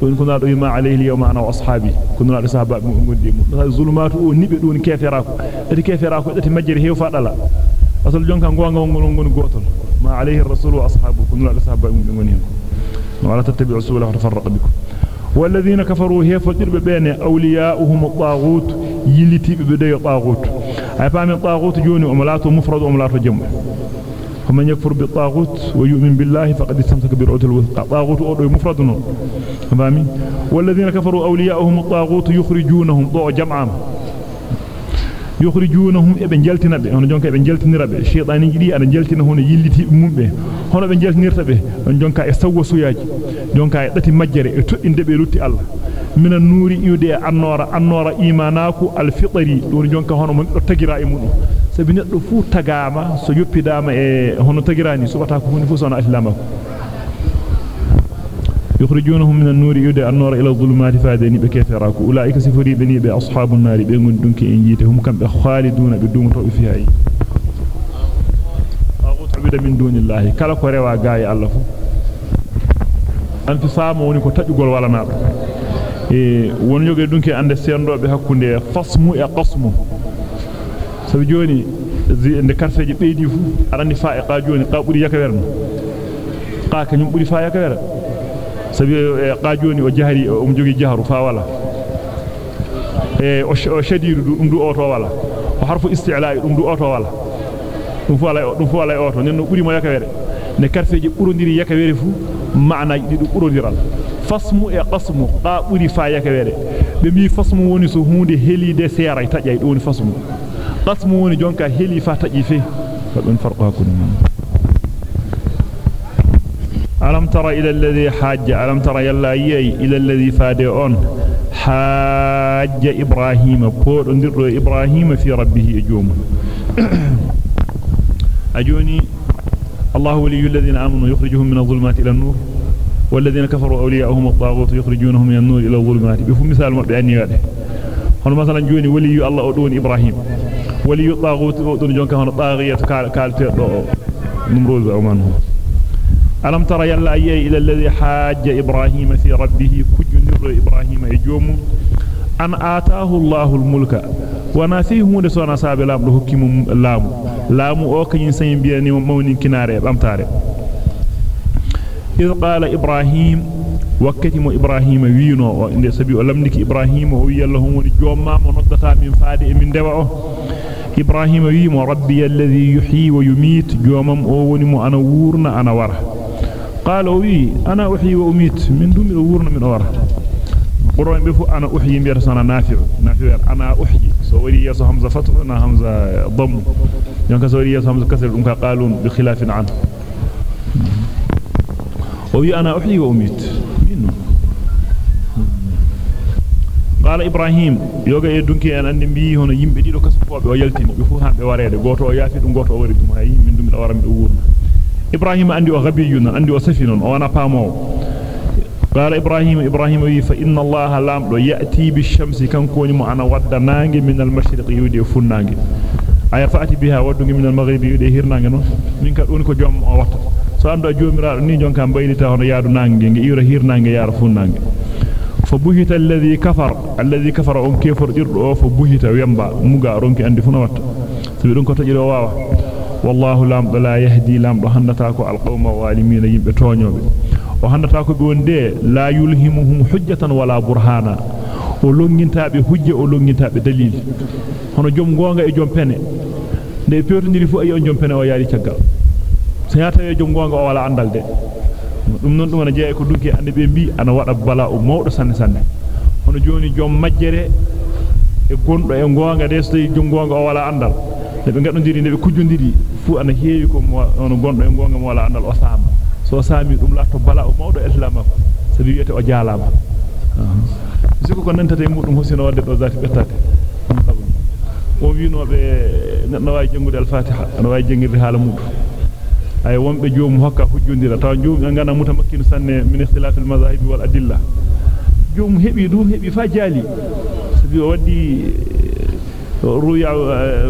don ko nado yima alayhi yawma ana wa ashabi kun nado sahaba mo gondi mo zulumatu o nibe don kefera ko dati kefera ko dati majjere hewfa dala asal jonka gonga ngol ngol gotol ma alayhi ar-rasul wa ashabu kun nado sahaba ngoni hen wala tattabi'u bikum والذين كفروا هي فدرب بين أولياؤهم الطاغوت. يلتي بدي طاغوت. اي فام الطاغوت جوني املات مفرد واملات جمع فمن يكفر بالطاغوت ويؤمن بالله فقد استمسك بالعروة الوثقى. طاغوت أو مفرد والذين كفروا أولياؤهم الطاغوت يخرجونهم. ضوء جمعا yukhrijunahum e be jaltinabe hono jonka e be sheytaani jidi ana jaltina hono yilliti mumbe hono be jaltinirta be on jonka e sawwa suyaji jonka e dati majjere e toddinde be lutti Allah mina nuri yude annora annora imanaku alfitri don jonka hono mon do tagira e mudum sabi neddo fu tagama so yoppidama e hono tagirani subata ko hunde fu sona islamako يخرجونهم من النور يدى النور إلى الظلمات فأدني بكثراك أولئك سفري بني بأصحاب النار بيغن دنك إنجيتهم كم بخالدون بدون طوء فيها أغوت عبد من دون الله. كلا كوريوا غاي الله أنت سامو وني كو wala naado e won yoge dunki ande sendobe hakkunde fasmu e qasmu sabi joni inde karfeje beedi fu arani fa'iqa joni qa buri yakawerno qa kanyum buri fa yakawera sabi qajoni o jahari o jogi jaharu fa wala e o shadiru dum du oto wala o harfu isti'la'i dum du oto wala dum fu alay dum fu alay oto nenno buri mo yakawere ne karfeji burondiri yakawere fu maana didu burondiral fasmu e qasmu qa buri fa yakawere be mi fasmu woni so hunde helide seeray tajay do woni fasmu qasmu woni jonka heli fa taji fe fa don farqu hakun ألم تر إلى الذي حاج؟ ألم تر يلا يي؟ إلى الذي فادئون حاج إبراهيم. بور اندر إبراهيم في ربه أجوم [COUGHS] أجوني. الله ولي الذين آمنوا يخرجهم من الظلمات إلى النور والذين كفروا أولياءهم الطاغوت يخرجونهم من النور إلى الظلمات. بفهم مثال بأني هذا هنا مثلا جوني ولي الله أدون إبراهيم. ولي الطاغوت أدون جونك هنا طاغية كالتي نمروز أمانهم ألم ترى يلا أي إلى الذي حاج إبراهيم في ربه كجنر إبراهيم يجوم؟ أن آتاه الله الملك؟ وأنا فيه هون سونا ساب لام دو حكيم لام؟ لام أو كني سين بياني مونين كناري بامتاري إذ قال إبراهيم وكتم إبراهيم وينو إن سبي ولمنك إبراهيم هو يلا هون جوما منضتا من فادي من دواء. إبراهيم ويمو ربي الذي يحيي ويميت جومم أو ونمو أنا أنا وره. قال وي أنا أحيي وأميت. من دون الورن من أورا قرآن بفو أنا أحيي ميرسانا نافع. نافع. أنا أحيي. سوري يسو همزة فتح أنا همزة ضم. يونك سوري يسو همزة كسر أنك قالون بخلاف عنه. وي أنا أحيي وأميت. منه قال إبراهيم يوغا يدونكي أن أندي بي هنا يمبي دي دو كسفوبي ويلتين بفو هامبي وريده غوتو يافي wari dum hay min dum awara mi do wurna إبراهيم عندي وغبيون عندي وسفين وأنا فامو قال إبراهيم إبراهيم فإن الله لام يأتي بالشمس كان كوني معنا ود نانجي من المشرق يودي فنانجي aya faati biha waddugi min al-maghribi yude hirnange non min ka don ko jom o watta so ando joomiraado ni jonka baylita hono yaadu nange nge iwra hirnange yaara funnange fa buhita alladhi kafar alladhi kafara on kefor dirdo o fa buhita wemba والله لام لا يهدي لام رهنتاكو القوم والمين يبتونيو وهنتاكو بونده لا يلهمهم حجة ولا برهانا ولونغنتابي حجة ولونغنتابي دليل هنا جوم غونغا اي جوم بني ده بيورنيري فو اي اون جوم بني أو ياري تشغال سياتا اي جوم غونغا أو ولا اندال ده دوم نون دوم أنا جاي كو دوكي اندي بي بي أنا وادا بلا أو مودو سان سان هنا جوني جوم ماجيري e gondo e gonga des te jungonga wala andal be gadondiri de be kujjondiri fu ana heewi ko ono gondo e gonga mo wala andal o saama so saami dum latto bala o mawdo islamako sabi wiete o jaalama siko ko nantate mudum hosino wadde do zati bettade o wiinobe neddo way jangude al-fatiha ana way jangirde hala mudum ay wonbe joom hokka hujjondira taw joom ngana mutamakkinu sanne min ikhtilaf al-mazahib wal adilla joom hebi dum hebi fa jali sabi o waddi روي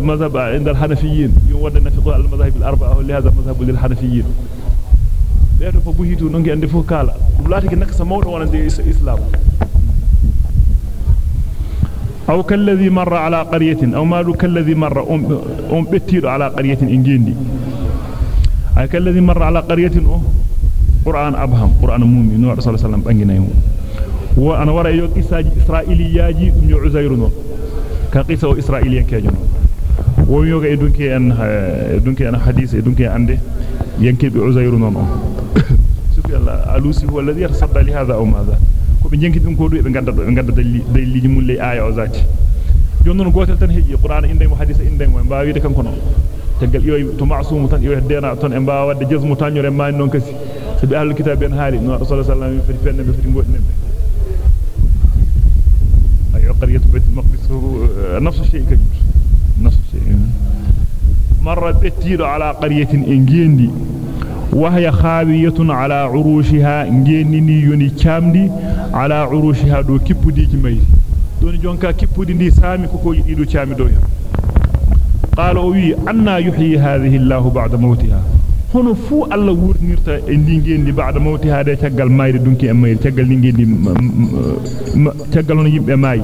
مذهب عند الحنفيين. يودنا في ضوء المذاهب الأربعة لهذا مذهب للحنفيين بيرو فبوهيتو نونغي عندي فو كالا. بلاتي نك سمود وأنا دي إسلام. أو كالذي مر على قرية أو مالو كالذي مر أم بتير على قرية إنجيندي أي كالذي مر على قرية أو قرآن أبهم قرآن مومي نوع صلى الله عليه وسلم بأنجنا يوم وأنا ورأي يوك إسرائيلياجي من عزير نوع كقصة إسرائيليا كجنو ويوغا يدونكي أن يدونكي أن حديث يدونكي عنده ينكي بعزير نون سبحان الله ألوسي هو الذي يتصدى لهذا أو ماذا كوبي ينكي دون كودو يبقى غدا دليل مولي آية أو ذات jonnon gotel tan heji qur'an inde mo hadith inde mo mbaawide kanko non tegal yoy to ma'sum tan yoy dena ton e mbaawa wadde jazmu tanyore maani non kasi sabi ahlul kitab ben haali no rasul sallallahu alaihi wasallam fi fenne be fi godne قرية بيت المقدس نفس الشيء كجد نفس الشيء. مرة بتير على قرية إنجيندي وهي خاوية على عروشها إنجيندي يوني كامدي على عروشها دو كيبودي جميل. دون جونكا كيبودي دي سامي كوكو يدو كامي دويا قالوا وي أنا يحيي هذه الله بعد موتها. Hono fu alla wurnirta e ndingendi baada mawti haade taggal mayde dunki e mayde taggal ndingendi taggal hono yimbe maayi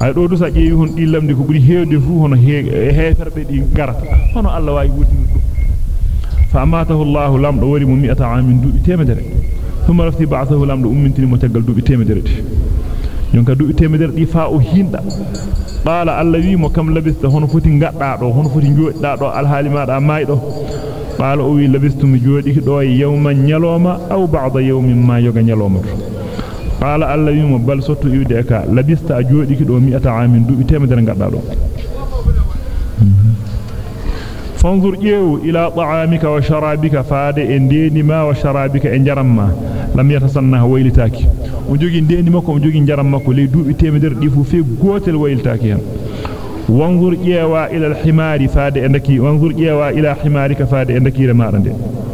ay do du sa jeewi hon dillamde ko buri heewde fu hono heeferbe di garata hono alla wawi wurnir dum fa amatahu allah lam do wari mu mi'ata amin dubi temedere thumma rafti ba'athahu lam do ummintini mo taggal dubi temedere jonka du temeder di fa o hinda qala allazi mo kam labista hono foti gadda do hono foti jodda do alhaali maada maydo labistu mi jodi do yawman nyaloma aw ba'da yawmin ma yoga nyaloma qala allazi mo bal sottu iwde ka labista jodi do mi'ata amin du temeder gadda do فانظر إيو إلى طعامك وشرابك فاد إنديني ما وشرابك إنجرم ما لم يتصنه ويلتاك ونجوغي إنديني مكو ونجوغي إنجرم مكو ليدو بتمدر ديفو في وانظر إيوا إلى الحمار فاد إندكي وانظر إيوا إلى حمارك فاد إندكي رمارند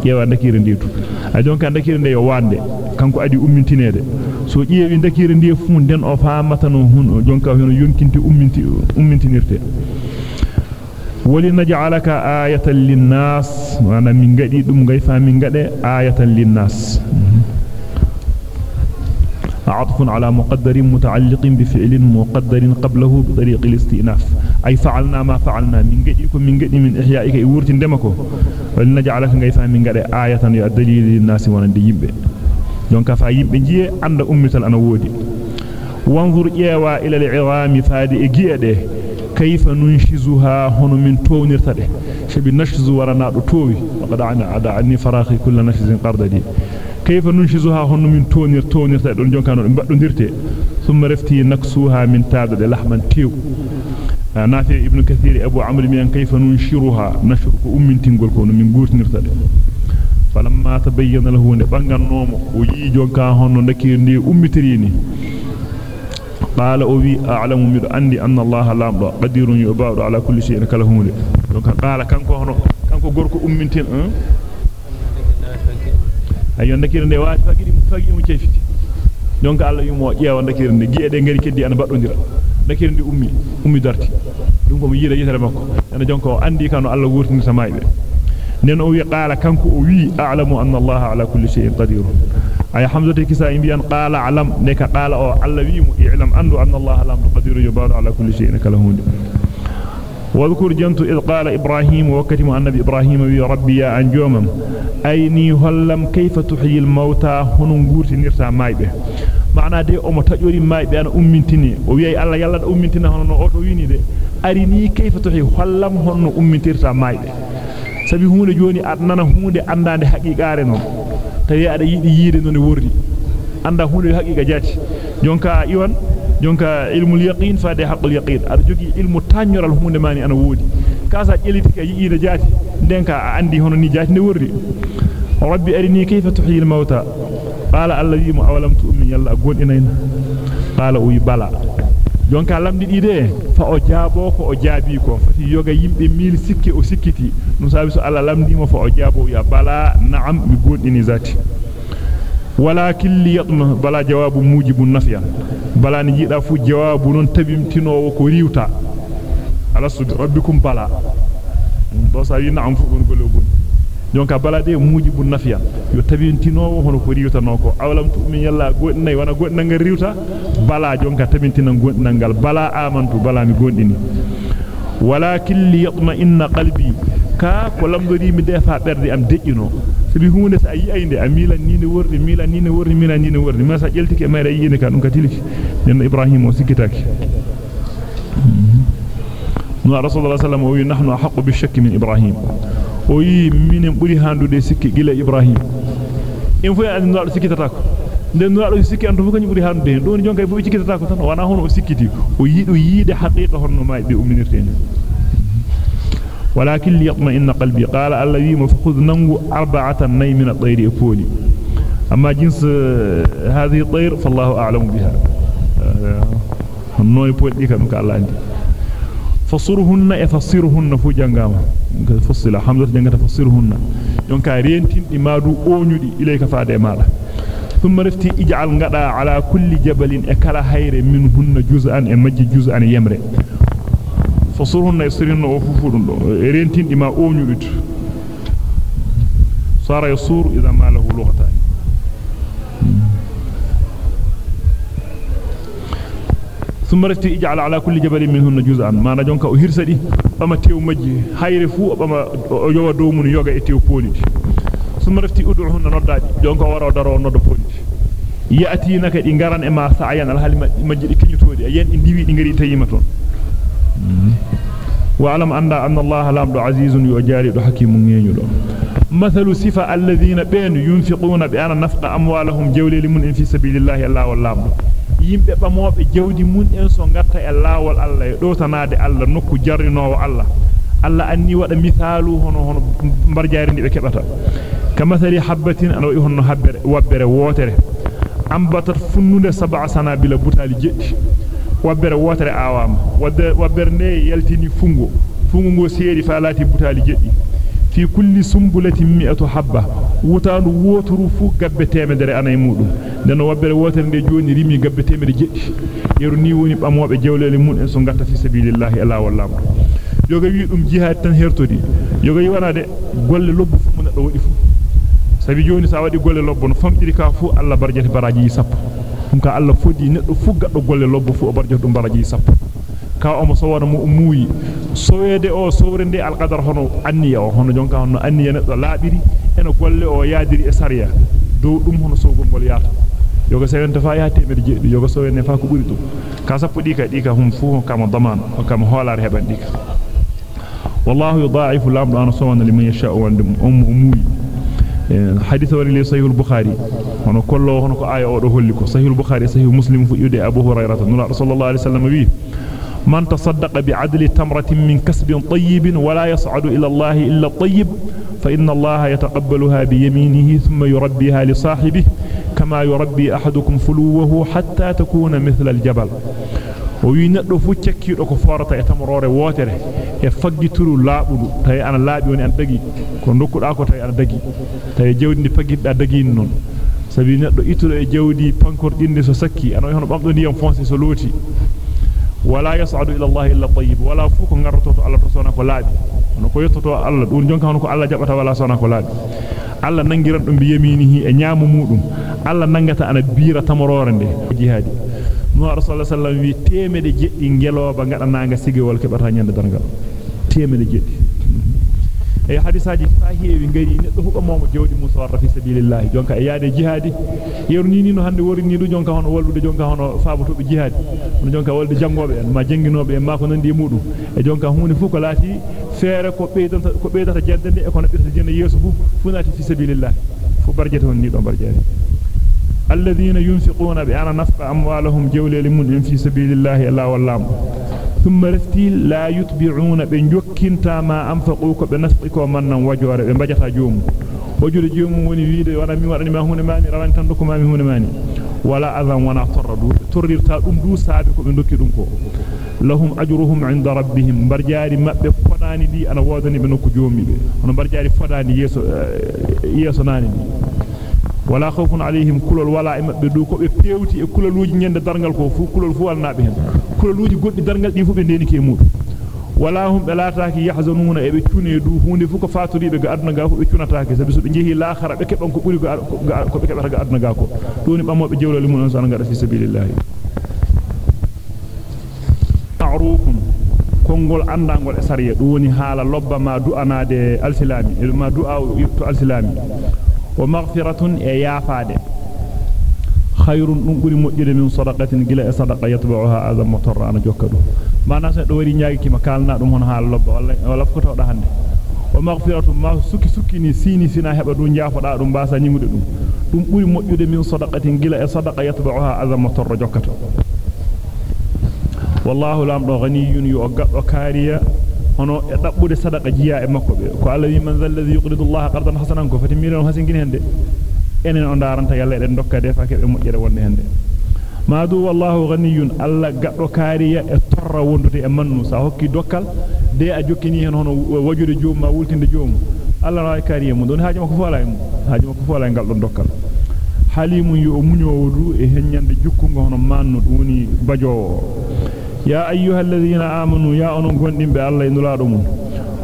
إيوا إندكي رنديتو أجون كان إندكي رندي يواند kanko adi ummintinede so ƴeewi dakire ndiye fu den o faamata no hun jonka hono yonkinti umminti ummintinirte. ولنجعلك آية للناس وأنا من غدي دم غيفا من غدي آية للناس عطف على مقدر متعلق بفعل مقدر قبله بطريق الاستئناف. أي فعلنا ما فعلنا. من غديكم من غدي من إحيائك يورتين دمكو. ولنجعلك غيفا من غدي آية يا دليل للناس وأنا دي يمبه دونك فا يمبه جي عند أمثال أنا وودي. وانظر إيوا إلى العظام فادي إجيئة كيف ننشزها هون من تونير تده شبي نشز ورنا دو تووي وقد عنا عدا عني فراخي كل نشز كيف ننشزها هون من تونير تونير تده دون جونكانو؟ دum baddondirte ثم رفتي نكسوها من تاد لحما تيو نافع ابن كثير أبو عمرو من كيف ننشرها؟ نشر امنتيغول كون من غورتنirtade فلما تبين له ne bangannomo o yi jonka honno ndakir ndi ummitirini قال وي أعلم ميد اندي أن الله لامدو قدير يباود على كل شيء كلا هونde donc قال kanko hono kanko gorko ummintin hein ayo ndakire nde waati fagiri fagi mu cefiti donc Allah yumo ƴeewa ndakire nde gi'ede ngari keddi ana baddondira ndakire nde ummi ummi darti dum ko mo yida yitere makko ene jonko andi kanu Allah wurtinta maybe nen o wi qala kanko o wi a'lamu anna Allah ala kulli shay'in qadir ay hamzatu kisa imbiyan qala alam neka qala o alla wimu i'lam andu anna allah lam taqdiru yubadu ala kulli shay'in kala hunde واذكر جنت إذ قال إبراهيم وكتم النبي إبراهيم وي ربي يا أنجومم. أيني هلم كيف تحيي الموتى؟ هننغورت نرتا مايبه. معنى دي أمو تجوري مايبه. أنا أمنتني. ويأي الله يلا أمنتنا هنو أوتو ويني دي. أريني كيف تحيي؟ هلم هنو أمنترتا مايبه. sabi hunde joni adnana hunde andande haqiqare non tawi ada yidi yide non wordi anda hunde haqiqa jati jonka iwan jonka ilmul yaqin faade haqqul yaqin ada jogi ilmu tanyoral hunde mani ana wodi kasa jeliti ka yide jati denka andi hono ni jati ne wordi rabbi arini kayfa tuhyi al mauta qala alladhi ma awalam tu'min yalla gondinayna qala uyi bala jonka lamdi dide fa o jaabo ko o jaabi ko fati yoga yimbe mil sikki o sikkiti no sabi so alla lamdimo fa o jaabo ya bala na'am mi gondini zati jida fu jawabu non tabimtinowo ko riwta alastu rabbikum bala do sa yi na'am fu gon gole gon jonka bala de mujibun nafyan yo tabintinowo hono ko riwtano ko awlam tu'min yalla godinay wana godina ngal riwta bala jonka tabintinan godina ngal bala amantu bala mi gondini walakin li yatma inna qalbi ka ko lamdori mi defa berde am dejjino sabi hunde sa yi ayde amila ni ne wordi mila ni ne wordi mila ni ne wordi ma sa jeltike mayra yini ka dum ka tiliki den ibrahim o sikitaki no rasulullah sallallahu alaihi wasallam nahnu haqqu bi shakki min ibrahim o yi minen buri handude sikki gila ibrahim en fu an no sikkitata ko den no do sikki an to fu kany buri handude don jonka fu sikkitata ko tan wana hono o sikkiti o yido yiide haqiqa horno may be uminirteni ولكن ليطمئن قلبي. قال الذي مفخذ نمو أربعة ني من الطير يقولي أما جنس هذه الطير فالله أعلم بها. النوي يقول لك أنك الله عندي. فصرهن يفصرهن فو جنغاما فصل حمزة جنغة فصرهن يونك رينتين إمادو أونيدي إليك فادي مالا. ثم رفتي إجعل غدا على كل جبل اكلا خير منهن جزءا امجي جزءا يمره فصرهن يسرن وففودن رينتين دي ما اونيدت صار يصور اذا ما له لغتان ثم رفتي اجعل على كل جبل منهن جزءا ما نجونك أو هرسدي بما تيو مجي o yowa dow mun yoga e tew polidi ثم رفتي ادعوهن نودادي جونك polidi ya'tinaka di ngaran e ma sa'yan al hal majjidi kinyutodi yen di diwi di ngari tayima alam anda anna allah lamdu azizun yujaridu hakimun ngenyudo مثل صفة الذين بين ينفقون بأن نفق أموالهم جولي من في سبيل الله الله والله yimbe bamobe jawdi mun en so ngatta e laawol Allah do tanade Allah nokku jarrinowo Allah Allah anni wada misalu hono hono barjaari ndi be kebata kamathali habatin an wa hono habbere wabbere wotere ambatat funnude sab'a sanabila butali jeddi wabbere wotere awama wabbere ne yaltini fungo fungo go seedi fa lati butali jeddi fi kulli sumbulatin mi'atu habba wutaandu woturu fu gabbe temedere anay mudum den wabbere wotere de joni rimi gabbe temedere jeddi yeru ni woni bamobe jawlele mun en so gatta fi sabilillahi ala wallahu yoga wi dum jihad tan hertodi yoga yi wana de golle lobbu fu mun do wadi fu sabi joni sa wadi golle lobbo no famdiri ka fu alla barjati baraji sappo dum ka alla fodi neddo fu gaddo golle lobbo fu o barjati dum baraji sappo ka o mo sowara mo muuyi sowede o sowrende alqadar hono anniya o hono jonka hono anniya neddo laabiri eno golle o yaadiri e sariya dow dum hono sowgol gol yaata yoga sewenta fa yaate be jeedu yoga sowene fa ko buri dum ka sappo dika dika hum fu kama daman kama holar heban dika والله يضاعف الامر أنا سوى لمن يشاء وندم ام حديث ولي صحيح البخاري aya o do holli ko. Sahih al-bukhari sahih muslim fu yude abu hurairah nula rasulullah sallallahu alaihi wasallam wi من تصدق بعدل تمرة من كسب طيب ولا يصعد إلى الله إلا الطيب فإن الله يتقبلها بيمينه ثم يربيها لصاحبه كما يربي أحدكم فلوه حتى تكون مثل الجبل وينادو fu cekkido ko forata e tamorore wotere e faggituru laabudu tay ana laabi woni an dagi ko dokkuda ko tay ana dagi tay jewdi ndi faggidda dagi non sabi neddo itudo e jewdi pankordinde so sakki ana hono bamdo ndiyam fonsi so loti wala yas'adu ila Allah illa tayyib wala fu ko ngarto to Allah to sona ko laabi no ko yottoto Allah dun jonka hono ko Allah jabata wala sona ko laabi Allah nangiran dum bi yaminihi e nyaamu mudum Allah nangata ana biira tamorore nde jihadi no rasulullah sallallahu alaihi wasallam wi temede jeddi ngeloba ngadananga sigewol kebata nyande dargal temede jeddi e hadisaji fa heewi ngari neddo fuko momo jonka e jihadi yerni ni no hande jonka hono jihadi jonka walde jangobe en ma janginobe en ma e e jonka hunde fu ko laati feere ko beydanta ko beydata jeddande e ko no birta jenna yeso fu fu naati fi sabilillah hon ni do barjete الذين ينفقون بأن نفق أموالهم جولة لمن في سبيل الله الله والله ثم رفتيل لا يتبعون بنجوكينتا ما أنفقوك بنفقك ومن وجور بنبجتا جوم. وجور جوم وني ويد وأنا مي وراني ما هون ماني روان تندكو ما هون ماني. ولا أذن ولا تردو تردتا دum du saabi ko be dokki dum ko lahum ajruhum 'inda rabbihim barjaari mabbe fodani di ana wodani be nokku joomi be on barjaari fodani yeso yeso nani wala khawfun alayhim kulul wala mabbe du ko be pewti e kulaluuji nyende dargal ko fu kulul fu walnaabe hen kulaluuji goddi dargal di fu be deniki e mudu wala hum be laataaki yahzanuna e be cune du hunde fu ko fatoribe ga aduna ga fu be cunataake sabi so be jehi laakhara be keban ko buri ko be kebata ga aduna ga ko doni bamobe jewlali mun san ngada fi sabilillah ma'rufun kongol andangol e sariya du woni haala lobba ma du'anade al-silami ma du'a to al-silami wa maghfiratun e yafaade khayrun dum buri mojjide min sadaqatin gila e sadaqa yatba'uha azam motorra ana jokkadu mana sa do wari nyaagi kima kalna dum hon haala lobba walla wala ko tawda hande wa maghfiratun ma suki suki ni sini sina heba dum jaafoda dum basa nyimude dum dum buri mojjude min sadaqatin gila e sadaqa yatba'uha azam hono e dabbude sadaqa jiya e makko be ko Allah wi man zal ladhi yuqridu Allah qardan hasanan ko fati miron hasingin hende enen on daranta yalla eden dokkade fa kebe mojjere wonde hende madu wallahu ghaniyun Allah gaddo kariya e torra wondude e mannu sa hokki dokkal de a jokkini hen hono wajude joom ma wultinde joom Allah raay kariya mun don haaji makko fola e mun haaji makko fola e gal don dokkal halimun yu munyowo du e henyande jukkungo hono mannu duni bajowo يا أيها الذين آمنوا يا أنون قندين بالله نلادم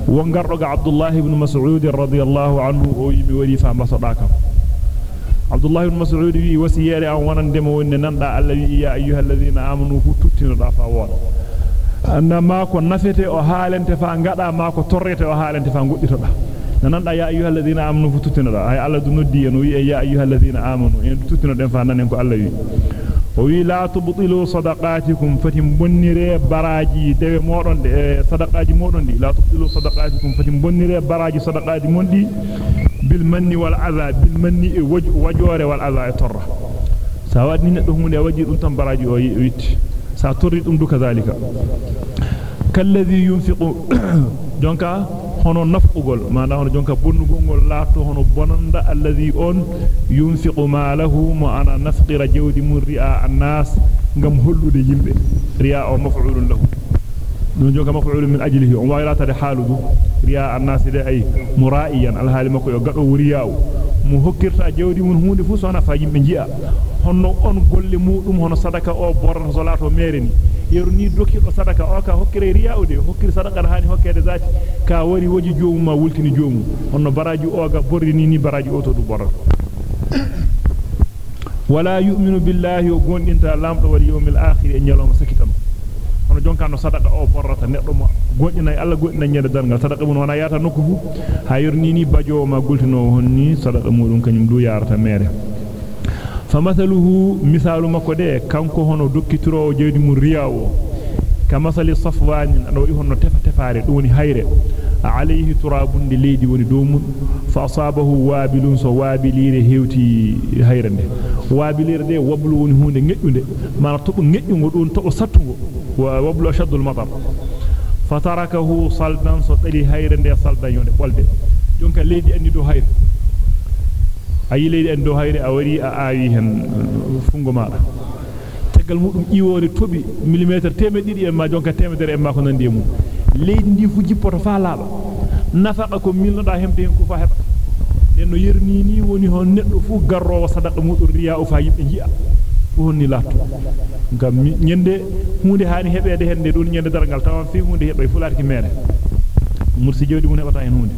وانقرق عبد الله بن مسعود رضي الله عنه ويمي وليفا مصداك عبد الله بن مسعود وي وسياري أن ونندم وننندى الذي يا أيها الذين آمنوا فتتنا دافا وأنا أن ماكو نفته أو حالنت فانقضى ماكو تريت أو حالنت فانقضيت nananda ya ayyuhal ladina amanu fututino da ay alla du noddi en wi ya ayyuhal ladina amanu en tutino den fa nanen ko alla wi ويلا تبطلوا صدقاتكم فتمبنري براجي دو مودون دي آه، صدقاتي مودون دي. لا تبطلوا صدقاتكم فتمبنري براجي صدقاتي موندي بالمن والعذاب بالمن وجوره والعذاب تره. سواء نين دو مودي وجي دون تام براجي أو ويت. سا توري دوم دو كذلك. كالذي ينفق [COUGHS] دونكا hono nafugol maana hono jonka bonnugol gol laato hono bonanda alladhi on yunfiqu malahu ma ana nafqira jawdi mun ri'a an-nas ngam hollude yimbe ri'a o maf'ulun lahu non jonka maf'ulun min ajlihi on wa tade haludu ri'a an-nas de ay mura'iyan alhali mako yo gado ri'a'u mu hokkirta jawdi mun hunde fu sona fa yimbe ji'a honno on golle mudum hono sadaka o borata so laato yeru ni dokkido sadaka o ka hokkire riyaude hokkire sadaka hani hokkede zati ka wari woji joomu ma wultini joomu onno baraji o ga borri ni baraji o to du borata wala yu'minu billahi wa gondinta lamdo wal yawmil akhir e nyaloma sakitam hono jonkano sadaka o borrata neddo mo gondina alla gondina nyede dargal sadaka mun wana yata nokku fu ha yorni ni bajo ma gultino honni sadaka mudum kanyum du yarata mere فمثله مثال مكودي كانكو هونو دوكيترو جيدي مو رياو. كمثل صفوان أنو هونو تفا تفاري دوني هايره عليه تراب دي ليدي وني دوم فأصابه وابل سو وابلير هيوتي هايرنده وابلير دي وبلو وني هونde ngeddude mana tobo ngeddugo don tobo sattugo وبلو شد المطر. فتركه صلبا سو تلي هايرنده صلبا يونde bolde jonka leydi andi do hayre ayi leydi en do hayre a wari a aawi hen fungo maada tegal mudum iwore tobi millimeter temedidi en ma jonka temedere en ma ko nandi mum leydi ndi fu jippoto fa laaba nafaqa ko milnoda hemde hen ko fa heba nenno yerni ni woni hon neddo fu garrowo sadaqa mudum riya o fa yimbe ji'a fu honni latto ngam nyende hunde hani hebede hende dun nyende dargal tawan fi hunde hebay fulati ki mere mursi jodi mun hebata hen hunde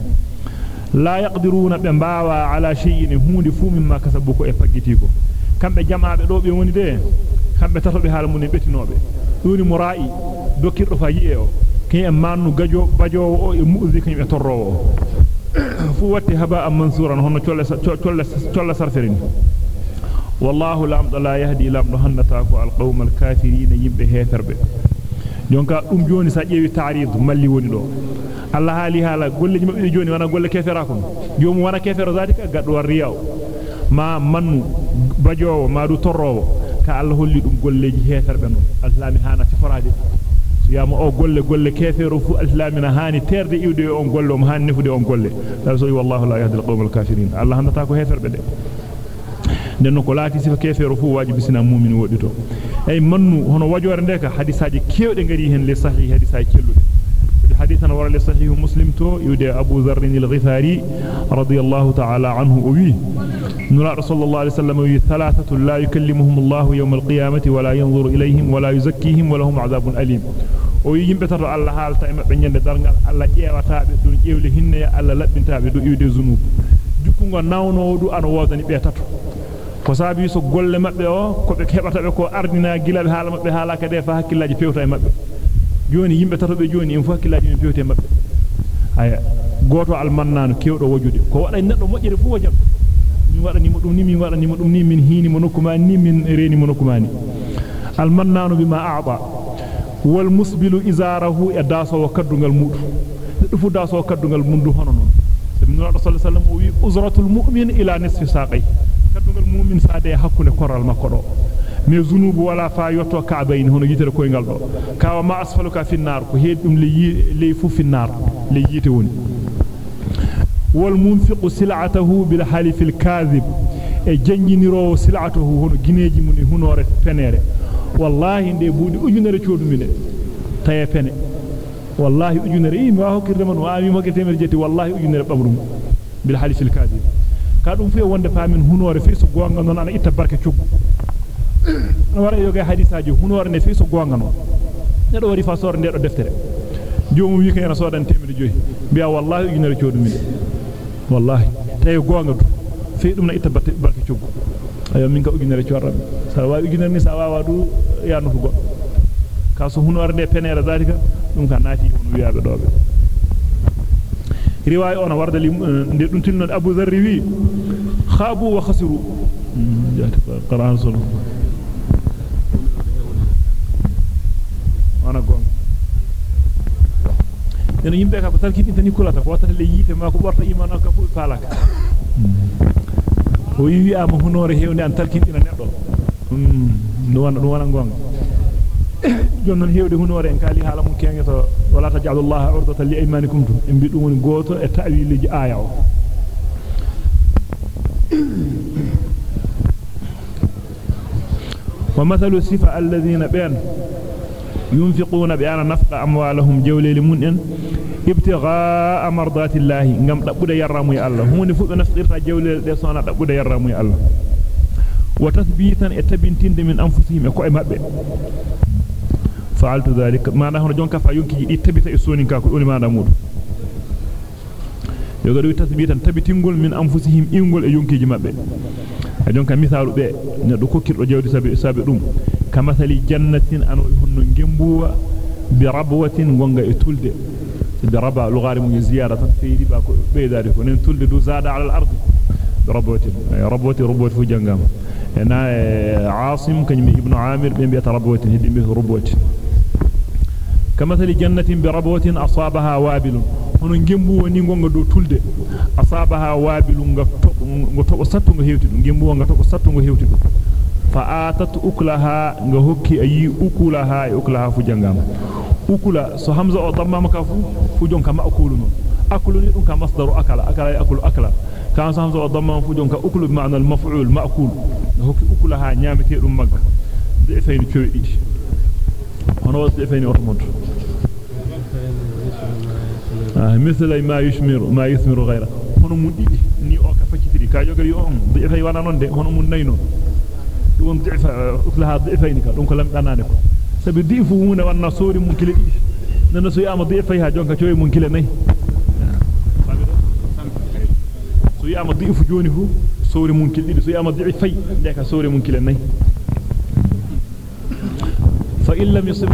e woni de kambe tato be haala mun betinobe duni murai dokirdo fa yi'e o kay en mannu gajo bajowo o e mu'zi kany be torrowo fu watti haba am mansuran hono cholle cholle cholle sarferin wallahu lam la yahdi lam do hannata ko al qawm al kafirin yimbe heferbe jonka dum joni sa jeewi ta'rid malli woni do Allah haali haala golleji mabbe joni wana golle kefera ko joomu wana kefero zalika gaddo war riyaw ma mannu bajowo ma du torrowo ka Allah holli dum golleji heferbe non islami hana tiforade so yama o golle golle kefero fu islamina hani terde iwde on golle o hani nefude on golle so wallahu la yahdi alqawm alkafirin Allah handata ko heferbe de den ko laati sifa kefero fu wajibi sina mu'min wodito ay mannu hono wajore ndeka hadisaaji kewde ngari hen le sahih hadisaaji cellude حديثنا ورا لصحيح مسلم تو يودي أبو ذر الغفاري رضي الله تعالى عنه أوي نرى رسول الله عليه وسلم وي ثلاثة لا يكلمهم الله يوم القيامة ولا ينظر إليهم ولا يزكيهم ولهم عذاب أليم yimbe tato Allah haalta e mabbe nyande dargal Allah ƴeewataabe dun ƴewle hinne Allah labbintaabe do iwde zunub jukkungo nawno du an wodani be tato ko saabi so golle mabbe o ko be hebata be ko ardina gilabe haala mabbe haala kade fa hakkillaji pewta e mabbe joni yimbe tatobe joni en fu hakkilaji men pewte mabbe aya goto almannano kewdo wojude ko wada neddo mojjere fu wajam min wadani mo dum ni min wadani mo dum ni min hini mo nokuma ni min reni mo nokuma ni almannano bima a'ta wal musbilu izarahu e daso kaddungal mudu neddo fu daso kaddungal mundu hono non sallallahu alaihi wasallam wi uzratul mu'min ila nisfi saqai kaddungal mu'min saade hakkunde koral makko do me zunubu wala fa yotto ka'bayn hono yitere koyngal do kawa ma asfaluka fi nar ko heed dum le le fu fi nar le yite woni wal munfiqu sil'atahu bil halif al kadhib e janjiniro sil'atahu hono gineji mun hunore penere wallahi nde budi ujunere codumine taye pene wallahi ujunere yi mi wa hokkirde man wa mi mokke temer jetti wallahi ujunere bamrum bil halif al kadhib ka dum fu wonde famin hunore fi so gonga non ana itta barke coggu wara yoga hadisaaji hunore ne fi so gonga non nedo wari fa sor ndedo deftere joomu wi kayna sodan temede joyi biya wallahi ujunere codumine wallahi tay gonga du fi dum na itta barke coggu ayo min ka ujunere corram sa wa ujunere ni sa wawa du yanu go ka so hunore ne penere zalika dum ka naati on wiyabe dobe riwaya ona warda li de dum tinno Abu Dharr wi khabu wa khasiru Qur'an sunu ana gonga nen yimbe ka ko talkini tan kulata ko watata le yiite ma ko borta iman ka fu falaka o wi ama hunore hewnde an talkindina neddo no wana no wana gonga jonnon hewde hunore en kali hala mun kenge to wala taj'alullaha urdatan li aymanikum en bi dum woni goto e ta'wiliji aya o ومثل الصفة الذين بين ينفقون بأن نفق أموالهم جولي لمن ابتغاء مرضات الله ngam dabbude yarramu ya Allah hunde fu be nafqirta jawle de sona dabbude yarramu ya Allah wa tathbitan e tabintinde min anfusihim e ko e mabbe فعلت ذلك. ما نه جونكا فايونكي دي تبيتا اسونينكا كو اوني ما دامود يغدو تثبيتن تبيتينغول من أنفسهم انغول ايونكيجي ماببه جونكا مثالو بي ندو كوكيردو جاودي سابي سابي دوم كمثالي جنتين أنو هونو نغيمبو بربوة غونغا اتولدي بربا لغارم زيارة في ربا كو بيداري كو نتولدي دو زاد على الأرض. ربوتي ربوتي ربوتي في جنغام هنا عاصم كنمي ابن عامر بيبي ربوتي هدي ربوتي كمثل جنة بربوة أصابها وابل. هنا نجمو ونينغو ندو تولد. أصابها وابل نغتو ساتو نغيوتدو نجمو نغتو ساتو نغيوتدو فآتت أكلها نغهوكي أي أكلها أكلها فجنغام. أكل سهمزة أطمام مكافو فجنك ما أكلون أكلون يدونك مصدر أكل أكل أكل أكل كان سهمزة أطمام فجنك أكل بمعنى المفعول ما أكل نغهوكي أكلها نعمتي رمك ضعفين كوئيتي هنا وضعفين أطمام مثل ما يشمر ما يثمر غيره هنا مودي ني أو كفا تشيري كا جوغل يوم ضعف وأنا نون دي هنا مو ناي نون دون ضعف اكلها ضعفين كا دونك لم دانانيكو سبي ديف مو نا سوري مو كلي نانا سو ياما ضعف هي جونكا تشوي مو كلي ناي سو ياما ضعف جوني هو سوري مو كلي سو ياما ضعف في ديكا سوري مو كلي ناي فإن لم يصب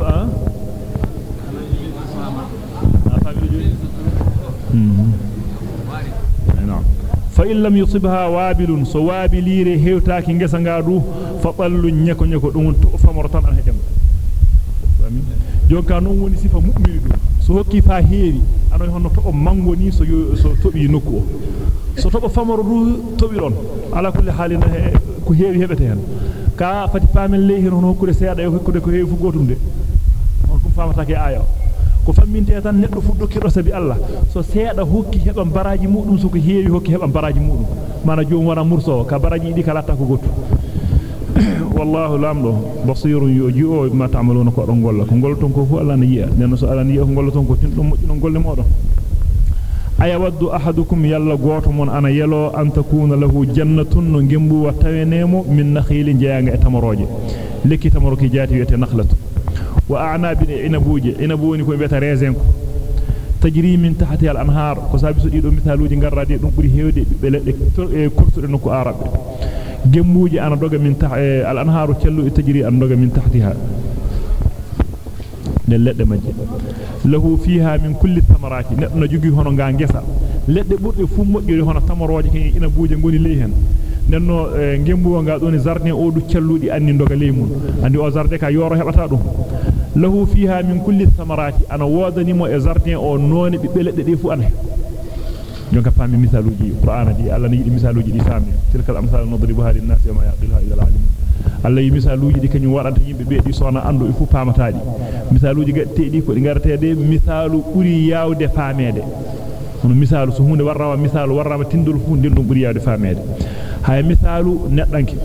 hewtaaki ngesa ngaadu fa ballu nyeko nyeko dum to famoro tan an hejem jonka non woni sifa mu'minu dum so hokki fa heewi anoy honno to o mangoni so so tobi nokku o so to famoro du tobi don ala kulli halin ko heewi hebete hen ka fati pamen ley hen hono hokkude seeda e hokkude ko heewi fu gotum de on kum famata ke aya ko famminte tan neddo fuddo kirdo sabi Allah so seeda hokki heban baraji mudum so ko heewi hokki heban baraji mudum mana joom wana murso ka baraji di kala ta ko gotu wallahu lamdo basirun yuji'u ma ta'maluna ko don golla ko golton ko fu Allah ne yi'a nen so Allah ne yi'a ko golton ko tin dum mojjino golle modon ayawaddu ahadukum yalla goto mon ana yelo an takuna lahu jannatun no gembu wa tawenemo min nakhili jeyanga e tamoroje lekki tamoro ki jati wete nakhlatu al anhar ko sabi so dido misaluji garrade dum buri hewde be ledde e kurtude nokku arabe gembuji ana doga min tah al anharu cellu tajri an doga min tahtiha den ledde majje lahu fiha min kulli thamarati neddo jogi hono nga ngesa ledde burde fu mojjori hono tamoroje ken ina buuje ngoni ley hen nenno gembuwa nga doni jardin o du celludi anni doga ley mun andi o jardin ka yoro hebata dum lahu fiha min kulli thamarati ana wodani mo e jardin o noni bi ledde de fu ana jonka fami misaluji qur'ana di alla ni misaluji di fami tilkal amsal nadribuha lin nas ma yaqilha ila al alim alla yi misaluji di kanyum wadanta yimbe be di sona andu e fu pamataadi misaluji gadde di ko di garatede misalu buri yawde famede hono misalu so hunde warrawa misalu warrama tindol fu den dum buri yawde famede hay misalu neddanki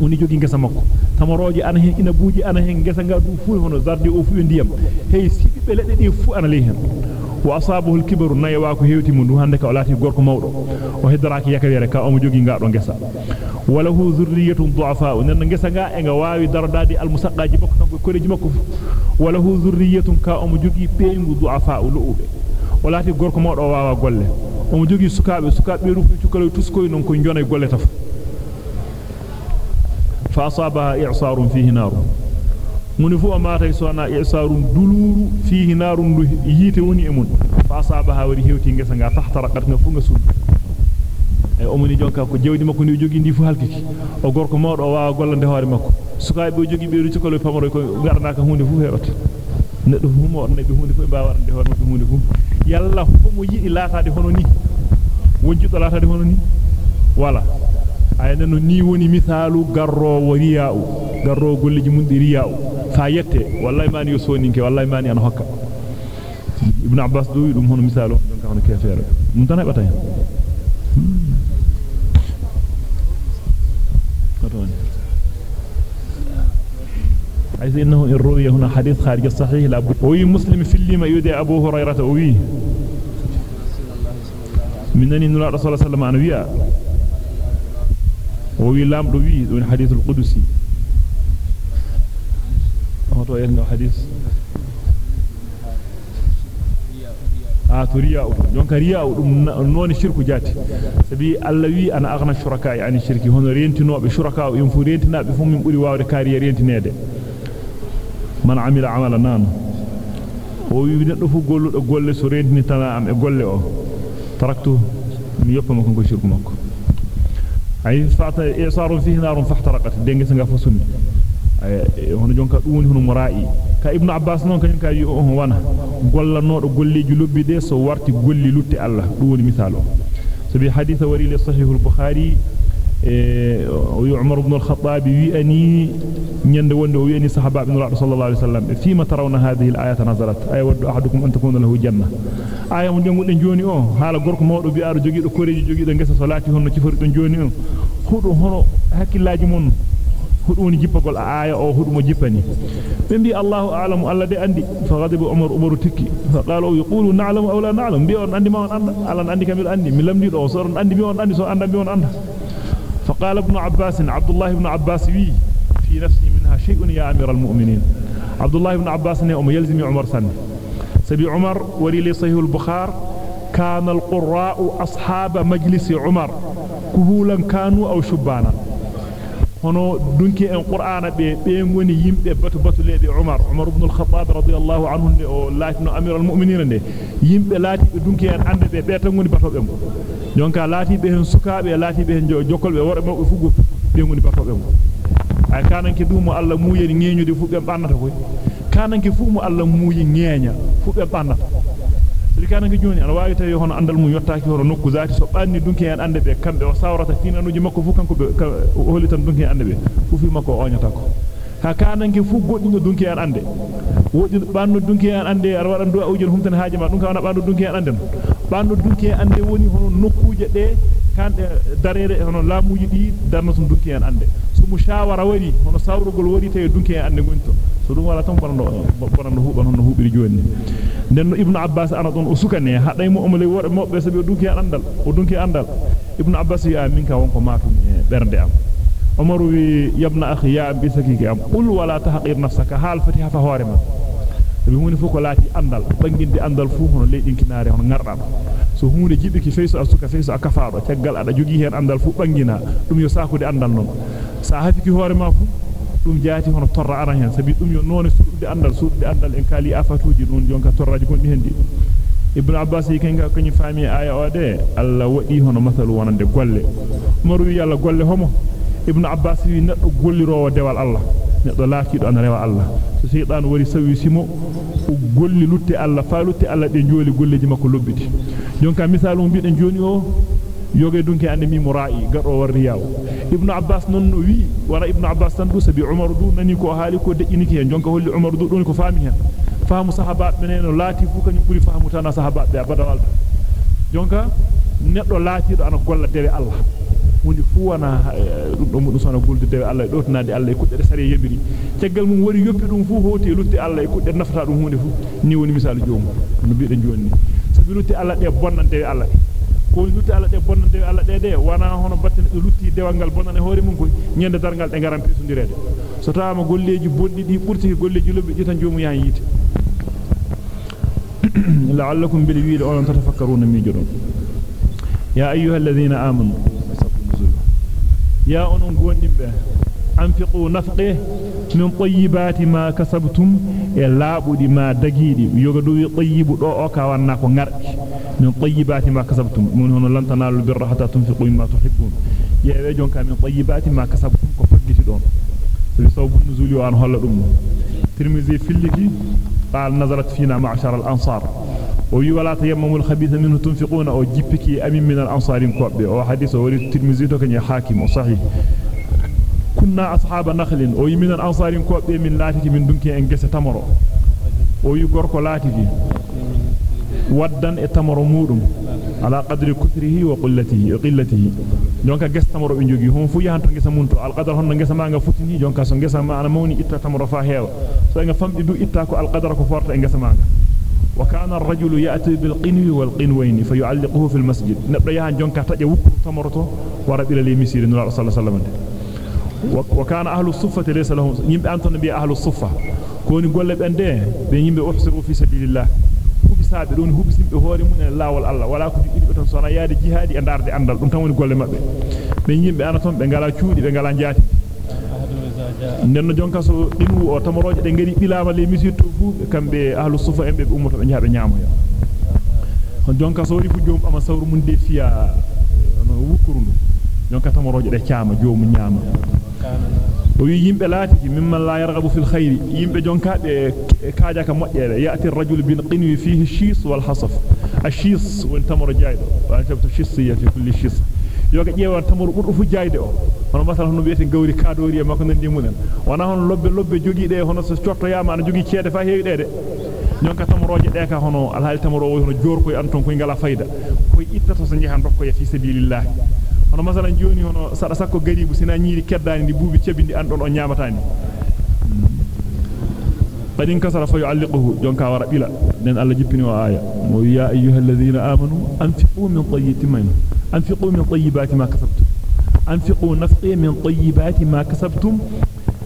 woni jogi ngesa makko tamoroje ana hen ina buuji ana hen ngesa nga du fu hono zardi o fu ndiyam hey sibbe ledde di fu ana ley hen wa asabahu al-kibru naywa ko hewti mun hande ka olati gorko mawdo o hedraaki yakawere ka o mo jogi ngaado ngesa walahu zurriyatun du'afa nan ngesa nga e nga waawi dardadi al-musaqqaji makko tan ko koreji makko walahu zurriyatun ka o mo jogi peengu du'afa luube olati gorko mawdo waawa golle o mo jogi sukaabe sukaabe rufu cukalo tuskoy non ko jonay golle taf fa asabaha i'sarun fihi nar mun fu amata sona isarun duluru fihi narun yite woni e mun fa asabaha wari hewti ngesa nga tahtaraqat nga fu nga sun e o moni jonka ko jewdi makko ndi jogi ndi fu halkiki o gorko mawdo o waawa gollande hoore makko sukaabe jogi beeru cikolo pamaro ko garna hunde fu heewata neddo fu mo neddo hunde fu baawa warande hoore hunde fu yalla fu mo yidi laataade hono ni wonjudo laataade hono ni wala ay nanu ni woni misalu garro riya'u garro golleji mun di riya'u fa yette wallahi mani yo soninke wallahi mani an hokka ibn abbas do dum hono misalu donc hono kefere mun tan hebata hen حيث إنه الرؤية هنا حديث خارج الصحيح لا بد وي مسلم في اللي ما يدعي أبو هريرة أوي من أن نرى رسول الله صلى الله عليه وسلم وي لام روي من حديث القدسي. هو يلنا حديث. آه، اتوريا جونكاريا نوني شركو جاتي. سبي الله وي أنا أغنى شركاء يعني شركي هون رينتينوبي شركاء ينفو رينتينابي فومي بوري واوري كاري رينتينيده man amila amala nan o wi neddo fu golludo golle so rentini tana am e golle o taraktu mi yoppa makko ko shirku makko ay fata isaru fihi narun fahtaraqat dengi sanga fosumi ay hono jonka dum woni hono mura'i ka ibnu abbas non kanyum ka yi on wana gollanodo golleji lobbi de so warti golli lutti Allah dum woni misal o sabi hadith wari li sahih al-bukhari e umar ibn al-khattab wi ani nyande wonde o wi ani sahaba ibn rasul sallallahu alaihi wasallam fima tarawna hadhihi al-ayat nazalat ay waddu ahadukum an takuna lahu janna aya mo janguden joni o hala gorko mawdo bi ar jogido koreji jogido ngesa salati honno cifori don joni o hudo hono hakkillaji mon hudu woni jippagol aya o hudu mo jippani be bi Allahu a'lamu alla de andi fa ghadiba Umar Umar tikki fa qalu yaqulu na'lamu aw la na'lam bi on andi ma on anda alla andi kamil andi mi lamdi do so on فقال ابن عباس عبد الله بن عباس وي في نفسي منها شيء يا أمير المؤمنين. عبد الله بن عباس نعم يلزم عمر سن. سبي عمر ولي لصيه البخار كان القراء أصحاب مجلس عمر كهولا كانوا أو شبانا. Hono dunki en qur'ana be be ngoni yimbe batu batu leede umar umar ibn al-khattab radiyallahu anhu de o laatino amir al-mu'minin de yimbe laati be dunki en ande be be tan ngoni batobe mo jonka laati be hen sukaabe laati be hen jokkolbe worbe mabbe fu goppi be ngoni batobe mo ay kananke dum mo alla muuyeni ngeñude fu be bannata koy kananke fu mo alla muuyi ngeña fu be bannata likana ngi joni ana waawi tawi hono andal mu yottaaki hono nokku zaati so banni dunki en ande be kambe o sawrata finanuji makko fu kanko be holi tan dunki ande be fu fi makko oñata ko ha kanangi fu goddindo dunki en ande wodi banno dunki en ande ar wadan do awjel humtan haaje ma dum ka wana banno dunki en ande banno dunki en ande woni hono nokkuje de kande darere hono laamuji di darno sun dunki en ande mushawara wari hono sawrugol wari tawi dunki en ande gonto so dum wala tan bonando bonando huban hono hubiri joni denno ibnu abbas ana don o sukane haday mo omle worbe mobbe sabi dunki andal o dunki andal ibnu abbas ya minka wonko matum e bernde am umaru wi yabna akhi ya bi sakiki am qul wala tahqir nafsaka hal fatiha fa horema sabi huni fu ko lati andal banginde andal fu hono leydinkinare hono ngardam so hunde jibiki feyso asuka feyso akafaado taggal ada jogi hen andal fu bangina dum yo sakude andal non sa hafiki horema fu dum jaati hono torra aran hen sabi dum yo none suudde andal suudde andal en kali afatuji non jonka torraji gondi hendi ibn abbas yi kenga kanyi fami aya o de alla wadi hono masalu wonande golle maru yalla golle homo ibn abbas wi neddo gollirowo dewal allah neddo laatido an rewa allah so seydan wari sawi simo o golli lutte allah fa lutte allah de joli golleji makko lobbiti jonka misalu mbi den joni o yoge dunki ande mi mura'i gado warri yaw ibnu abbas non no wi wara ibnu abbas tan du sabi umar du nani ko haali ko dejiniki hen jonka holli umar du don ko faami hen faamu sahaba meneno laati fu kanyum buri faamu tan sahaba be badawal jonka neddo laatido ana golla dewe allah hundi fu wana dum do mudum sona golde dewe allah do tonade allah e kudde sare yebiri teggal mum wari yoppi dum fu hoti lutti allah e kudde nafata dum hunde fu ni woni misalu joomu no biide jonni sabi lutti allah de bonnan dewe allah ko lutti Allah de bonna de Allah de de wana hono batte do lutti dewangal bonnane hoore mum ko nyende dargal de garam pesondirede so taama golleji bondi di burti golleji lobbi di tan joomu yan yite la'allakum bil wiil on tatafakkaruna mi jodon ya ayyuha alladhina amanu يا أنون قوانين به أنفقوا نفقه من طيبات ما كسبتم إيه إلا بودي ما دقيدي يقدو يطيب رؤوك وانناك ونرك. من طيبات ما كسبتم. من هنا لن تنالوا البر حتى تنفقوا ما تحبون. يا ويجون من طيبات ما كسبتم كفقه دون. لصوب النزول وعن هلا ترمزي في اللي قال نزلت فينا معشر الأنصار. ويولا تيمم الخبيث منه تنفقون أو جيبكي أمين من الأنصار كوب. أو حديث أولي التلمزي توكني حاكم صحيح. كنا أصحاب نخل أو من الأنصار كوب أمم من لاتك من دنك أنجس تمر. أو يقرك لاتك. ودان إتمر مورم على قدر كثره وقلته قلته. جونكا جس تمر بنجوجي هم فويا هن تنجس منتو القدر هن نجس ما عن فوتني. جونكا سنجس ما أنا موني إتا تمر فاهيو. سنجس فم بدو إتا كو القدر كفارت نجس ما وكان الرجل يأتي بالقنو والقنوين فيعلقه في المسجد. نبريها جونكا تجا وكو تمرتو ورب إلى المسير نرى صلى الله عليه وسلم. وكان أهل الصفة ليس لهم يمبي أنت نبي أهل الصفة. كوني قول لبن دين بين يمبي أحسروا في سبيل الله. هو بسابرون هو بسم بهوري من الله والله. ولا كنت يقول أن صنع يادي جهادي أندار دي أندار دون كموني قول لبن بين يمبي أنتم بين غالا كودي بين غالا جاتي nenno jonka so dinu o tamoroje de ngari bilama le misirto fu kambe ahlu sufa en be ummoto be nyaabe nyaamo ya on jonka so wari fu joom ama sawru mun de fiya no wukurundu jonka tamoroje de caama joomu nyaama o wi yimbe laati mimman la yarghabu fil khayr yimbe jonkaabe kaaja ka mojjere yaati ar-rajul bil qinwi fihi shis wal hasaf ash-shis wal tamar jaydo wa tabtu shissiyya fi kulli shis yoga jeewan tamar burdu fu jayde o hono masal hono biete gawri kaadori e makko nandi munen wana hono lobbe lobbe jogiide hono so ciottoyama ana jogi ceede fa heewi de jonka tamoroje de ka hono alhaali tamaro hono jorko e anton ko ngala fayda koy ittato so nyahan dokko ya fi sabilillah hono masalan joni hono sada sakko garibu sina nyiri keddani di buubi cebindi andon on nyamatani qadin kasara fa yu'alliquhu jonka wara bila den alla jippini wa aya mo ya ayyuhalladhina amanu anfiqu min tayyibati tayyibati ma kasabtum anfiqu nafqi min tayyibati ma kasabtum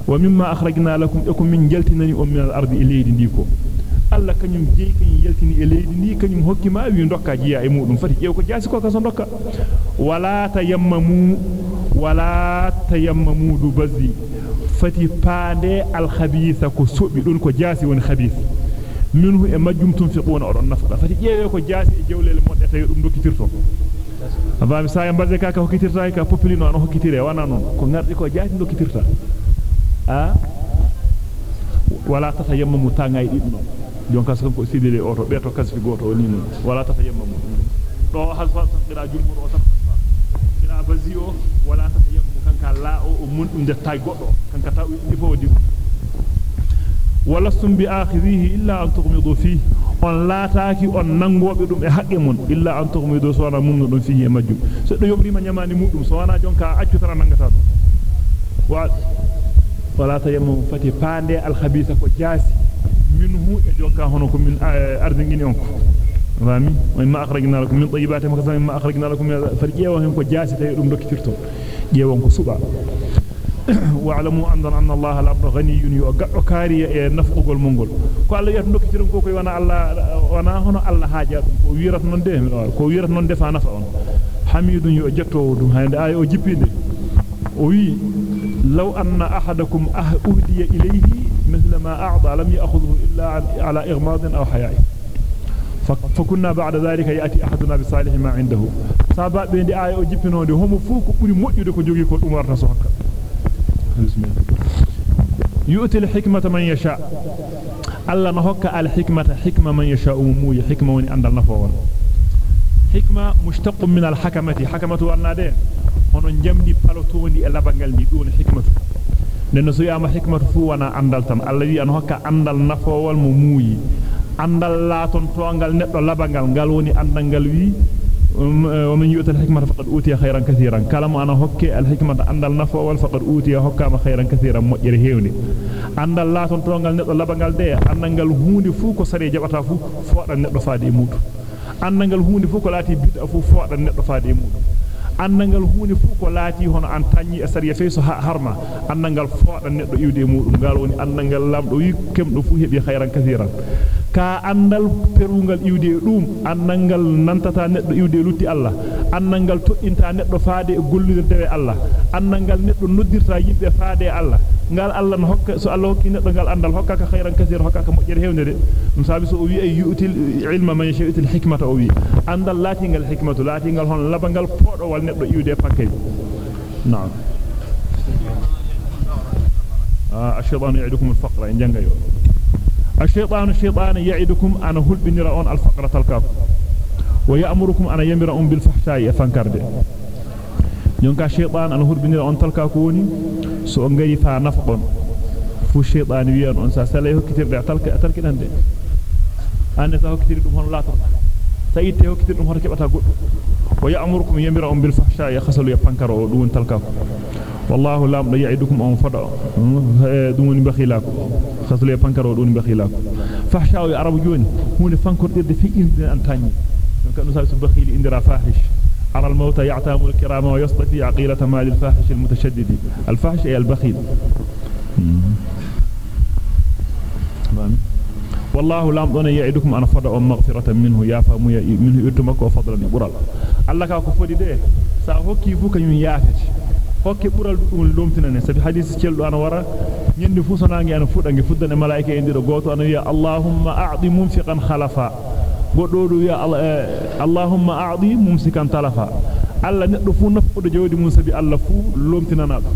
wa mimma akhrajna lakum akum min jaltinani um min al-ardi ilaydi ndiko alla kanyum jeey kanyum yaltini e leydi ndi kanyum hokki ma wi ndokka jiya e mudum fati jew ko jaasi ko ka so ndokka wala tayammamu wala tayammamu du bazzi fati paande al khabitha ko sobi don ko jaasi woni khabith minhu e majjum tunfiquna odon nafqa fati jeewe ko jaasi e jewlele modde tay dum dokkitirto abami sa yambaze ka ka hokkitirta ka populino an hokkitire wana non ko ngardi ko jaasi dokkitirta a wala tatayammamu tangay dibno jonka so ko sidile oto be to kasfi goto ni non wala tatayammamu do halfa tan qira jumhur o tan qira bazio wala tatayammamu kanka la o mun dum detta goddo kanka taw ifo di walastum bi akhirihi illa an tughmidu fihi on laataaki on nangobe dum e haqqe mun illa an tughmidu so wana mum dum e majjum so do yobrima nyamani mudum so wana jonka accu tara nangata wa wala tayammamu fati pande al khabitha ko jaasi minhu e jonka hono ko min ardingini on ko fami ma akhrajna lakum min tayyibati ma akhrajna lakum farjeewa hen ko jaasi tay dum dokkitirto jeewon ko suba واعلموا ان ان الله الاب غني يغدو كاري نافغول مونغول كو الله يات نوكيتيرن كوكاي وأنا الله وأنا هنا الله حاجات كو ويرات نون ديم كو ويرات نون ديفا نافون حميد يوجتو دو هاند اي أو جيبيدي وي لو ان احدكم اهدي اليه مثل ما اعطى لم ياخذه الا على اغماض أو حياء فكنا بعد ذلك ياتي احدنا بصالح ما عنده صابا بيدي اي أو جيبينو دي همو فوكو بوري موديو دكو جوغي كو عمر رسولك يؤتي الحكمة من يشاء. الله نهك الحكمة حكمة من يشاء مموي حكمة وني أندل نفور حكمة مشتق من الحكمة حكمة دي هنو جمدي بلوتوني ألا بانجل دي دون حكمة. nenno so yama hikmatu fu wana andal tan Allah wi an hokka andal nafowal mo muuyi andal laton tongal neddo labangal gal woni andal gal wi wa man yu'ta al-hikmata faqad utiya khayran katiran kalamu ana hokke al-hikmata andal nafowal faqad utiya hokkama khayran katiran mojjere heewni andal laton tongal neddo labangal de andal gal huunde fu ko sare jabata fu foodan neddo faade e mudu andal gal huunde fu ko lati e annangal huuni fu ko laati hono an tanyi e sariya fey so harma annangal fooda neddo iwde mudum gal woni annangal lamdo wi kemdo fu hebi khairan kaseeran ka andal perungal iwde dum annangal nantata neddo iwde lutti Allah annangal to'inta neddo faade e gollude dewe Allah annangal neddo noddirta yimbe faade Allah ngal Allah no hokka so Allah hokki neddo ngal andal hokka ka khairan kaseer hokka ka mojjere hewnde de dum sabi so o wi ay yu'til ilma man yasha'util hikmata o wi andal latingal hikmatu latingal hon labangal podo wal neddo iwde pakkay na'am ah ash-shaytanu ya'idukum al-faqra in janga yo الشيطان الشيطان يعدكم أنا هل بنرأون الفقرة الكاف ويأمركم أنا يمرأون بالفحشاء فانكرد يونكا الشيطان أنا هل بنرأون تلكاكوني سو أنغي فا نفقون فو الشيطان ويان أنسا سلايه كتير دع تلك تلك نندي أنا سهو كتير دم هون لا ترى سيدته كتير دم هون كبتا قد ويأمركم يمرأون بالفحشاء يخسلوا يفانكروا دون تلكاكو والله لا يعدكم أن فضع دون بخيلاكم خاصل يفنكروا دون بخيلاكم فحشاء عرب جوني هون فنكر دير في إذن أن تاني كانوا سالس بخيل إندرا فاحش على الموت يعتام الكرام ويصطفي عقيلة مال الفاحش المتشدد. الفاحش أي البخيل. والله لام دون يعدكم أن فضع مغفرة منه. يا فهم منه يرتمك وفضلا برال. الله كاكو فدي ده سا هوكي فوك يافت hokke bural dum lomtinane sabi hadith celdo ana wara nyande fu sonangi ana fudangi fuddane malaika e ndido goto ana wiya allahumma a'di mumsikan khalafa goddo do wiya allahumma a'di mumsikan talafa alla neddo fu nafudo jawdi mun sabi alla fu lomtinana do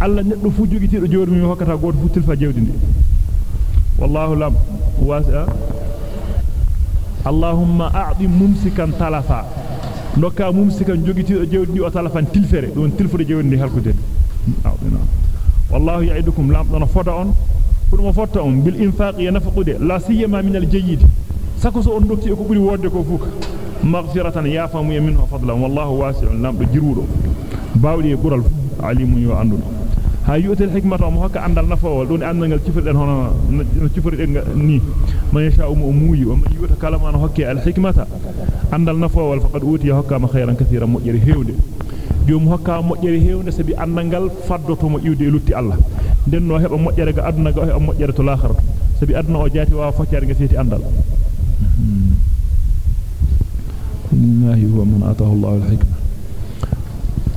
alla neddo fu jogitido jawdi mun hokkata goto fu tilfa jawdi ndi wallahu lam wasi'a allahumma a'di mumsikan talafa nokka mumsikan jogitido jewdi o talafan tilfere don tilfude jewdi halkude awdina wallahu ya'idukum lam dana foda on fuduma fotta on bil infaq yanfaqude la siyama min al jayyid sako so on dokki ko buri wodde ko fuka maghfiratan yafamu minhu fadlan wallahu wasi'un lam do jirudo bawdi e bural alimun yo anduno ha yu'til hikmata mo hokka andal nafawol don andangal cifirden hono no cifirden ni man yasha'u mu umuyi wa man yu'ta kalama no hokke al hikmata andal nafawol faqad utiya hokka ma khayran kaseeran mojjere heewde jom hokka mojjere heewde sabi andangal faddoto mo iwde lutti Allah den no heba mojjere ga aduna ga heba mojjere to l'akhirah sabi aduna o jaati wa foccere ga feti andal الله هو من أطاه الله الحكمة.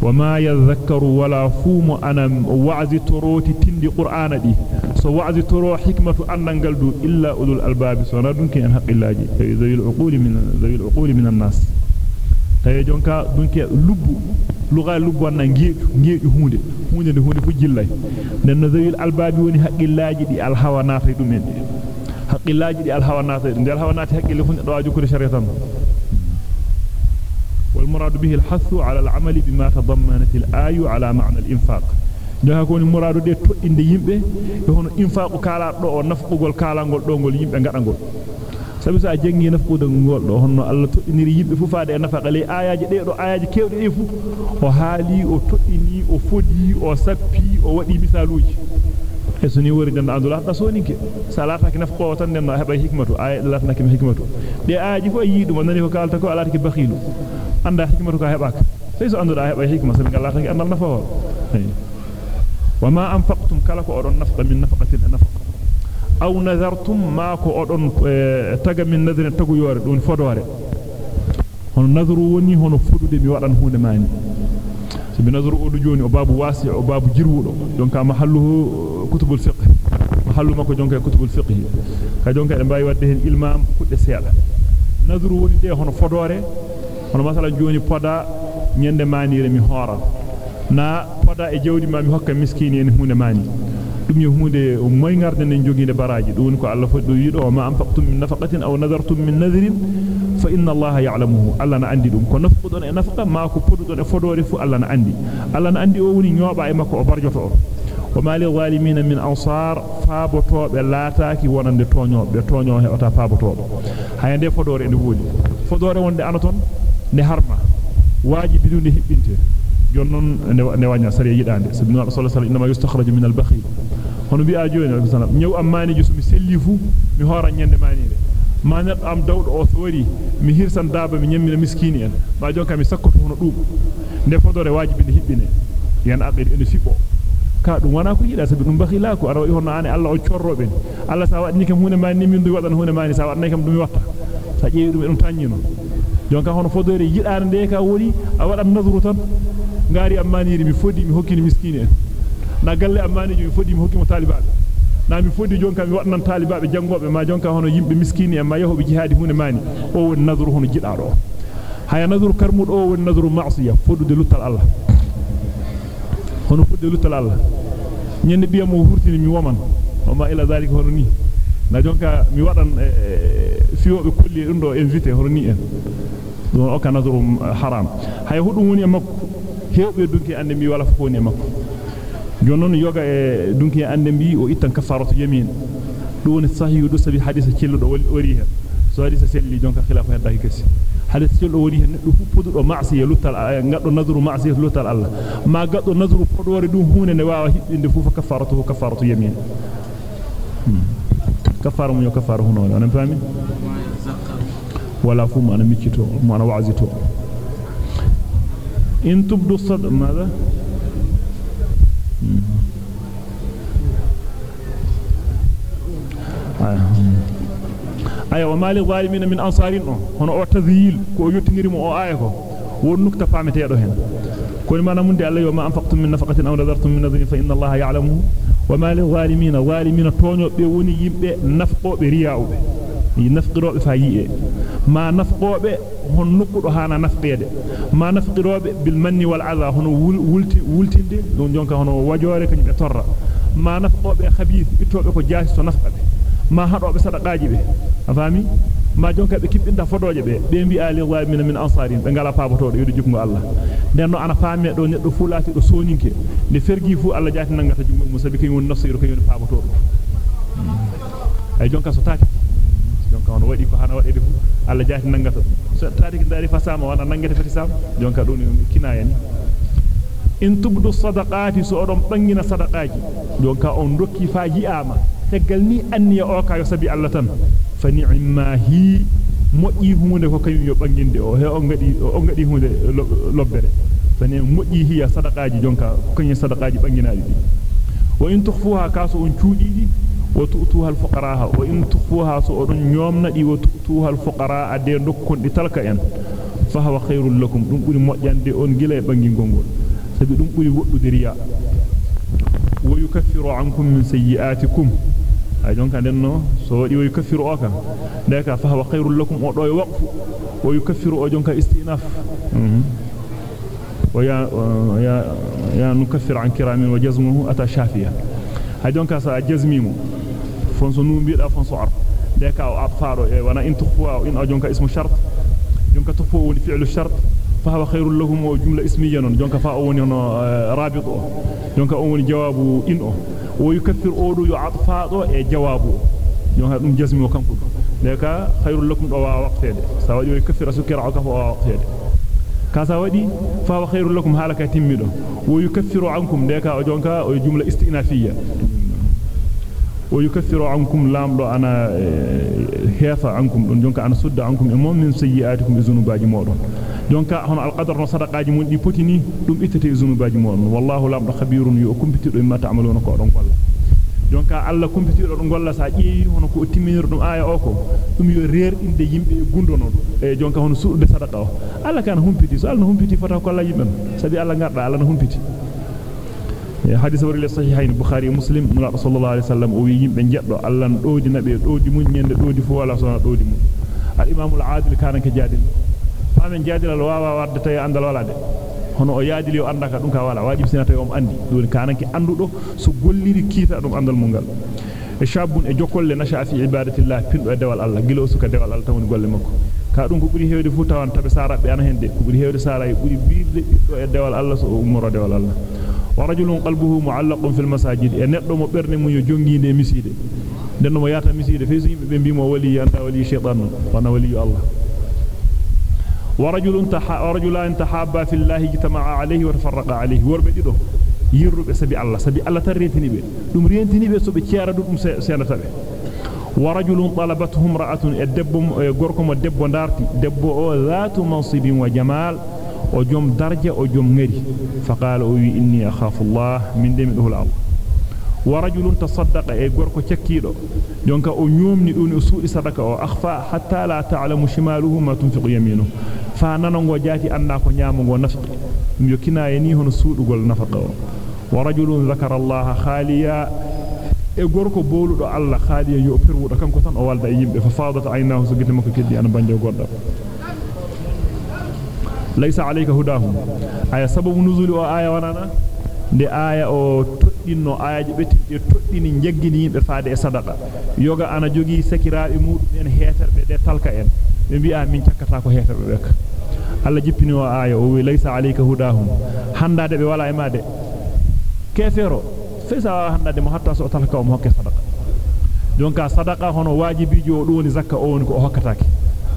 وما يذكر ولا فوم أنا وعز تروتي تندي قرآن دي. سو وعز ترو حكمة أنن قلدو إلا أولو الألباب. سنردن كي أنحق الله جي. ذوي العقول من ذوي العقول من الناس. تاي جونكا دونك لوب لغا لوب وأنا نجيب نجيب هوند هوند هوند فو جيلاي نن ذوي الألباب وني حق الله جي دي الهوانات دومين حق الله جي دي الهوانات دي. الهوانات حق اللي فوند دواجو كل شريطان والمراد به الحث على العمل بما تضمنت الآية على معنى الإنفاق jaha ko ni muradu de toddinde yimbe e hono infaqu kala do o nafqugol kala gol do gol yimbe ngada gol sabi sa jengi nafqudol gol do honno Allah toddiniri yimbe fu faade e nafaqa le ayaji de do ayaji kewde e fu o haali o toddini o fodi o sappi o wadi misaluji e soni wori den andula da soninke salata ki nafqo tan den no heba hikmatu ay latna ki hikmatu de ayaji fo yidu man nani ko kalta ko alata ki bakhilu anda hikmatu ka hebaka sai so andura heba hikma sabi galata ki andal nafawo وما أنفقتم كلك أدون نفق من نفقة نفق أو نذرتم ماكو أدون تغ من نذر تغو يور دون فدوره هون نذر وني هون فدود مي ودان هونde mani سبي نذر أدو جوني وباب واسع وباب جرودو دونك محله كتب الفقه محل ماكو جونك كتب الفقه كا جونك en bayi wadde hen ilmam kudde seeda نذر woni de hono fodore hono masala joni poda nyende manire mi horal na poda e jawdi ma mi hokka miskini en hunde mani dum yo hunde moy ngarde nen joginde baraji dum ko Allah foddo wiido ma anfaqtum min nafaqatin aw nadartum min nadrin fa inna Allah ya'lamuhu Allah na andi dum ko nafqudon e nafaqa ma ko podudon e fodore fu Allah na andi Allah na andi o woni nyoba e makko o barjoto o lil zalimin min ansar faabotobe laataaki wonande toñobe toño he ota faabotobe hayande fodore e wodi fodore wonde anaton ne harma wajibi dunde hibbinte jonnon ne wanya sari yidande sabina rasul sallallahu wasallam yustakhraju min al-bakhil hono bi a joni sallam ñew am mani ju sumi selli fu mi hora nyande manire manat am dawdo o sori mi hirsan daba mi nyemmina miskini en ba jonka mi sakkoto hono dum nde fodore wajibi ne hibbine yan abbe ene fibo ka dum wana ko yida sabi dum bakhila ko ara hono ane Allah o corrobe Allah sa wadni kam hunde mani min du wadan hunde mani sa wadnay kam dum watta sa jeewi dum dum tanyino jonka hono fodore yidare de ka woni a wadan nazru tan ngari ammaniri mi fodi mi hokkini miskini en na galle ammaniji mi fodi mi hokkimo talibabe na mi fodi jonka mi wadnan talibabe jangobe ma jonka hono yimbe miskini en ma yahobe jihadi hunde mani o woni nazru hono jidaro haya nazru karmud o woni nazru ma'siya fodude lutal Allah hono fudde lutal Allah nyende biya mo hurtini mi woman o ma ila zalika hono ni na jonka mi wadan fiyobe kulli dum do invité hono ni en don o nazru haram hay hudum woni e makko hewbe dunki ande mi wala fo woni e makko jonon yoga e dunki ande mbi o ittan kafaratu yamin do woni sahihu do sabi hadisa celludo wari hen so hadisa selli jonka khilafu hedda kesi hadis cello woni hen neddo fuppudo do ma'siya lutal gaddo nazru ma'siya lutal Allah ma gaddo nazru podore dum hunde ne waawa hibbinde fu fa kafaratu kafaratu yamin kafara mu yo kafara huno on fami wala fu ma ana miccito ana wa'zito إن تبدو الصدق. ماذا؟ آه. أي أيوة، وما لظالمين من أنصارين. أه، هنا أعتذيل كو يتنغرم أو آيه ونك تفع متيادو هنا. كل ما نمون دي الله وما أنفقتم من نفقة أو نذرتم من نذر فإن الله يعلمه. وما لظالمين ظالمين تونيو بيوني يبقى نفقو برياو. بي نفقرو بفايئ ما نفقوا به هن نكروا هانا نفقيه ما نفقروا به بالمني والعذا هن ولتي ولتي دي دون جونك هن وجوارك ما نفقوا خبيث يتوى بكو جاهز ونفقه به ما هروا بسرقاجي به أفهمي؟ ما جونك بكيب انت فروجي به بيمبي آل الله من من أنصارين. بنغالا فابطور يريد جبنه الله. لأنه أنا فامي دون يدو فولاتي دو سونينك نفرقي فو الله جاهز ننغة جمه المسابقين ونصير كيون فابطور أي جونك ستاتي jonka on wadi ko hana wadede fu Allah jaati nangata so taati ndari fasama wana nangete fati sam jonka ni kinayani in tubdu sadaqati so odon bangina sadaqaaji jonka on dokki faaji ama tegal ni anniya o ka yo sabi Allah tan fa ni'ma hi moƴƴi hunde ko kayum yo banginde o he on ngadi on ngadi hunde lobbere fa ni moƴƴi hiya sadaqaaji jonka kany sadaqaaji banginaadi di wa in tukhfuha kaso on cuudidi وتؤتوها الفقراء. وإن تخفوها سؤال يومنا وتؤتوها الفقراء أدير نكون لتلك أن. فهو خير لكم. دمبوني مؤجان دي أون جلاي بانجين غنغول سبي دمبوني وقل درياء ويكفر عنكم من سيئاتكم. أجنك أننا سؤالي ويكفر أكا ذاك فهو خير لكم. وقل وقف. ويكفر أجنك استئناف. ويا يا يا نكفر عن كرام وجزمه. أتى شافيا. هاي دونك أسا أجزميمو fonso numbida fonso arf deka o atfaro e wana in tukhwa in o jonka ismu shart jonka tukhwa woni fi'lu shart فهو خير لهم وجملة اسمية جونك فاوني رابط جونك اوني جواب ان أو ويكثر اودو يعطفا اي جواب جونك دum jasmi o kanko deka khairul lakum do wa waqtede sa wadi yukaffiru sukira o kafo wa waqtede ka sa wadi fa wa khairul lakum halaka timmido wa yukaffiru ankum deka o jonka o jumla istinafiyya ويكثر عنكم لام دو أنا آه، هيفا عنكم. دون جونكا أنا سد عنكم. امم من سيئاتكم بذنوباج مودون جونكا هون القدر وصدقاج مون دي بوتيني دوم ايتتي ذنوباج مودون والله لام دو خبير يكم بتي دو ما تعملون كو دون والله جونكا الله كم بتي دو غولا سا جي هون كو تيمير دوم اي أوكو. دوم يو رير اند ييمبي غوندون اي جونكا هون سود صدقة. الله كان هم بيتي سال هم بيتي فتا كو لا يمن. سبي الله غاردا الله هم بيتي nula sallallahu alaihi wasallam o wi yimbe jeddo alla doodi nabe doodi mun nyende doodi fu wala sona doodi mun al imam al adil kana ke jadil famen jadilal wawa wadde tay andal wala de hono o yaadili o andaka dum ka wala wajib sinata o andi doni kananke andudo so golliri kiita dum andal mungal e shabun e jokolle nasha fi ibadatillah pindo e dewal Allah gilo suka dewal Allah tawni golle makko ka dum ko buri heewde fu tawan tabe sarabe ana hende ko buri heewde sara e buri birde do e dewal Allah so umro dewal Allah ورجل قلبه معلق في المساجد نقدمو برني مو جونغيده مسيده دنو ياتا مسيده في بي بي مو ولي انت ولي شيطان وأنا ولي الله ورجل تح ورجل انتحب في الله اجتمع عليه وتفرق عليه وربيدو يربي سبي الله سبي الله ترتيني بي دوم رينتيني بي سوبي تيارا دوم سيناتا بي ورجل طلبتهم راته الدب غوركم الدب دارتي دب ذات منصب وجمال وجم درجة وجم غري فقال أوي إني أخاف الله من دمه الأرض. ورجل تصدق أي إيقورك تكيرو يونك أنيوم نئون أسوء صدق وأخفى حتى لا تعلم شماله ما تنفق يمينه. فأنا وجاتي أنك نعم ونفق. يمكننا ينيه نسوء قول نفق. ورجل ذكر الله خاليا. إيقورك بولد الله خاليا يؤفر وركمك تنوال دائم ففاضت عيناه سجد مكتدي أنا بانجو قرده laysa alayka hudahum aya sababu nuzuli o aya wanana de aya o toddinno ayaji betti toddini jaggini yimbe faade e sadaqa yoga ana jogi sakiraabe mudum en heterbe de talka en be bi'a min ciakata ko heterbe bek alla jippini o aya o wi laysa alayka hudahum handade be wala e made kefero fesa handade mo hatta so talka mo hokke sadaqa jonka sadaqa hono wajibijo o doni zakka o woni ko hokkataake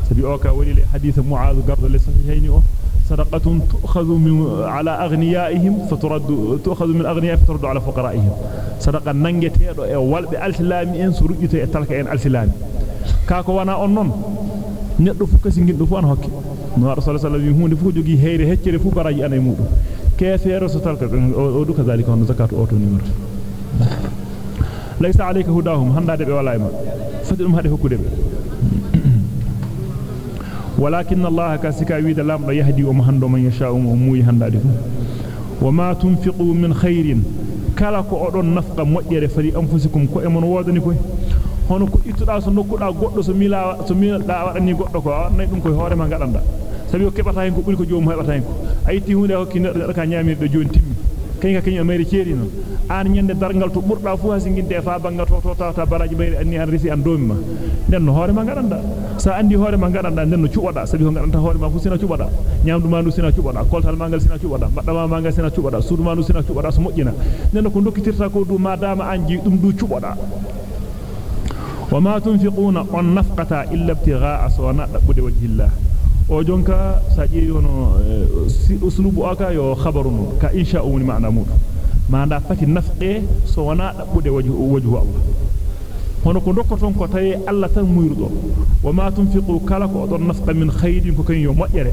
sabi o ka wali hadith mu'adh gardo le sahihayni o صدقة تؤخذ من على أغنيائهم فترد تؤخذ من أغنياء فترد على فقرائهم e e talka en altilami kako wana on non neddo fu kasi ngiddo fu an hokke no rasul sallallahu alaihi wasallam hunde fu jogi heyre heccere fu baraji anay mudu kefere so talka o du kazalika on zakatu auto numero laysa alayka hudahum handade be wala e ma fati dum hade hokkude be ولكن الله كاسكا أيوة ويد لام يهدي ومهند من يشاء ومهوي هندادي وما تنفقوا من خير. كلا كو اودون نفقا موديره فلي أنفسكم. كو امون وودني كو هونو كو ايتودا سو نوكودا غودو سو ميلا سو ميلا دا وادني غودو كو. آه، ناي دوم كو هورما غاداندا سابيو كيباتاين كو بوليكو جوم هيباتاين كو ايتي هوندي هوكي نكا نيامير دو جون تيم kayga kany ameri ceeri non an nyande dargal to burda fu hasi nginde fa banga to to tawta baraji bayri anni an risi an domi ma den no hoore ma gadanda sa andi hoore ma gadanda den no cuboda sabi ko gadanta hoore ma fu sina cuboda nyamdu ma ndu sina cuboda koltal ma ngal sina cuboda badda ma ngal sina cuboda sudu ma ndu sina cuboda so mojjina den ko dokkitirta ko du ma dama anji dum du cuboda وما تنفقون on nafqata illa ibtigha'a sawana dabbude wajhillah o jonka sa jeeyi hono uslubu aka yo khabarun ka insha woni maana mudu manda fati nafqe so wana dabbude wajhu wajhu Allah hono ko dokkoton ko tawi Allah tan muyrudo wa ma tunfiqu kala ko don nafqa min khairin ko kan yo mojjere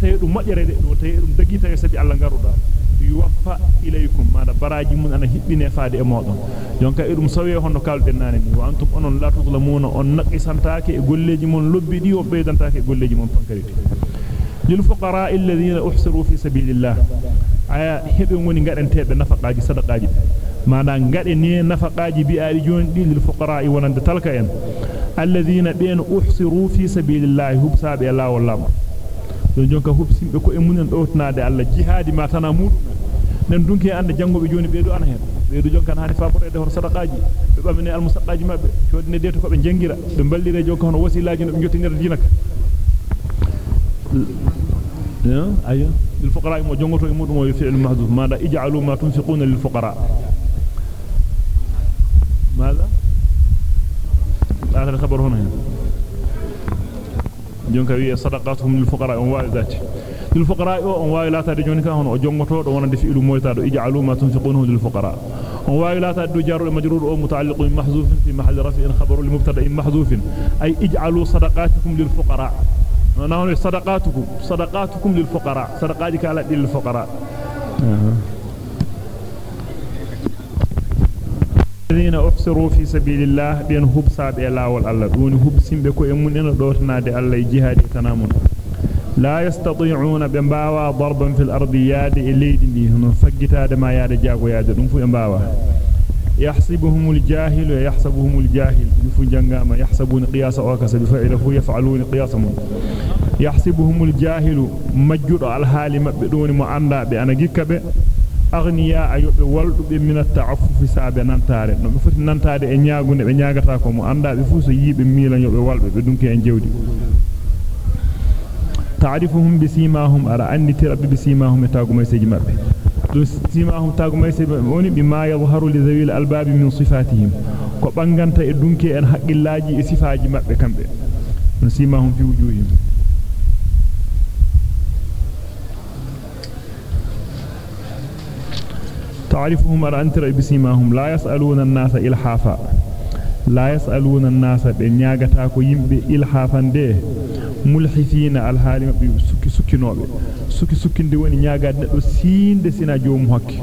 tawi dum mojjere de do tawi dum dagi tawi sabi Allah garuda yuwaffa ilaykum mada baraji mun ana hibbine faade e modon jonka edum sawe hono kalden nane ni wa antum onon la tudlamuna on naqisantaake e golleji mon lobbidi o beydantaake e golleji mon pankariti lil fuqara alladhina uhsiru fi sabilillah aya hebe woni gadantebe nafaqaaji sadaqaaji mada ngade ne nafaqaaji bi ari joni di lil fuqara wonande talka en alladhina ben uhsiru fi sabilillah hubsabe la wallama don jonka hubsimbe ko e munen dowtnaade alla jihadi ma nen dunki ande jangobe joni beedu ana hen beedu jonkan hani faborede hor sadaqaaji be bamine al musaqqaji mabbe codine deto ko be jangira be ballire jonka hono wasilaaji no be jottinira dinaka ya ayo lil fuqara mo jongoto e mudum o fi'l mahdhuf mada ij'alu ma tunfiquna lil fuqara ماذا آخر خبر هنا jonka wi sadaqatuhum للفقراء ان وايلا تادجون كان أو جونغوتو دو وناندي سي ايلو مويتادو اجعلوا ما تنفقونه للفقراء. أن وايلا تادو جار المجرور أو متعلق محذوف في محل رفع خبر لمبتدا محذوف. أي اجعلوا صدقاتكم للفقراء. نحن صدقاتكم صدقاتكم للفقراء. صدقاتك على للفقراء الذين أحسروا في سبيل الله بين هبصاب الله والألدون. هبصين بكو يمون إن دورنا دي الله جهادي تنامون. لا يستطيعون بمباوا ضربا في الأرض ياد إليد دي هنا فجتاد ما ياد جاغو ياد دون فو يمباوا يحسبهم الجاهل ويحسبهم الجاهل. يفو جنغاما يحسبون قياس أوكس. بفعله يفعلون قياسهم. يحسبهم الجاهل. مجد الحال مبه دون مو اندا be ana gikkabe agniya ayobe waldube min at-ta'affuf saabe nantare no be foti nantade e nyaagunde be nyaagata ko mo anda be fu so yibe milan yobe walbe be dunki en jewdi ta'rifuhum bisimahum تعرفهم بسيماهم أرى أني ترب بسيماهم تاغوميسجي مابي سيماهم تاغوميسجي وني بما يظهر لذوي الألباب من صفاتهم. كو بانغانتا اي دونكي ان حقيلاجي اي صفاجي مابي كامبي سيماهم في وجوههم. تعرفهم أرى أنت ترب بسيماهم. لا يسألون الناس إلحافا. لا يسألون الناس بنياغتا كو يمبي إلحافا دي mulhifina al hali mabbe sukki sukkinobe sukki sukkinde woni nyaagaade neddo siinde sina joom hokke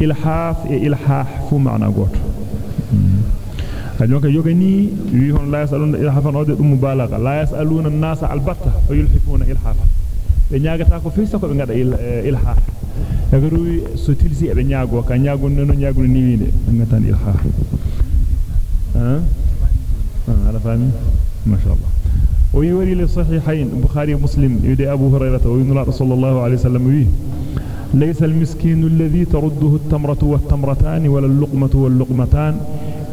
ilhaf e ilhah fu maana goto kajonka yogani wi hon la yasaluna ilhafan ode dum mubalaga la yasaluna an-nasa albatta wa yulhifuna ilhafa be nyaagata ko fissa ko be ngada ilhah yagaru so tilsi e be nyaago ka nyaago nono nyaago ni wiinde ngatan ilhah ha ala fami ma sha Allah ويوري للصحيحين البخاري ومسلم يدي أبو هريرة وينرى رسول الله عليه وسلم ويه ليس المسكين الذي ترده التمرة والتمرتان ولا اللقمة واللقمتان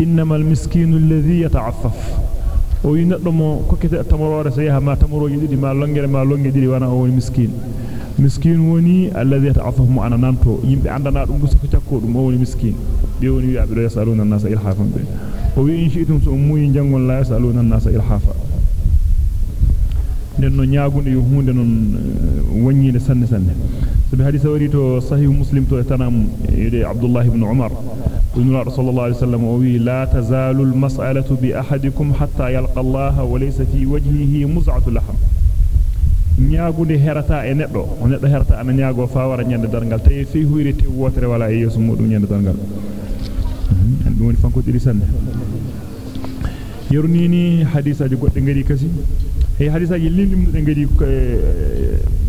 إنما المسكين الذي يتعفف. وينرم كوكة التمرة سيها ما تمر يدي ما لنجر ما لنجر يدي وأنا هو المسكين. مسكين وني الذي يتعفف معنا نانتو. يمبي عندنا دم بسك تكو بيوني يعبدوا يسألون الناس إلحافا وإن شئتم سأموي جنغون لا يسألون الناس إلحافا لأنه نياغون يهون لأنه وني لسن سن سبهدي سوري تو صحيح مسلم تو اتنام عبد الله بن عمر قلنا رسول الله عليه وسلم ووي لا تزال المسألة بأحدكم حتى يلقى الله وليس في وجهه مزعة لحم نياغون هرتا اندو وندو هرتا أنا نياغو فاورا نياند درنغل تي في هيري تي ووتر ولا يسمو دو نياند درنغل dum woni fanko diri sanne yornini hadisaaji godde ngari kasi e hadisaaji limlimde ngari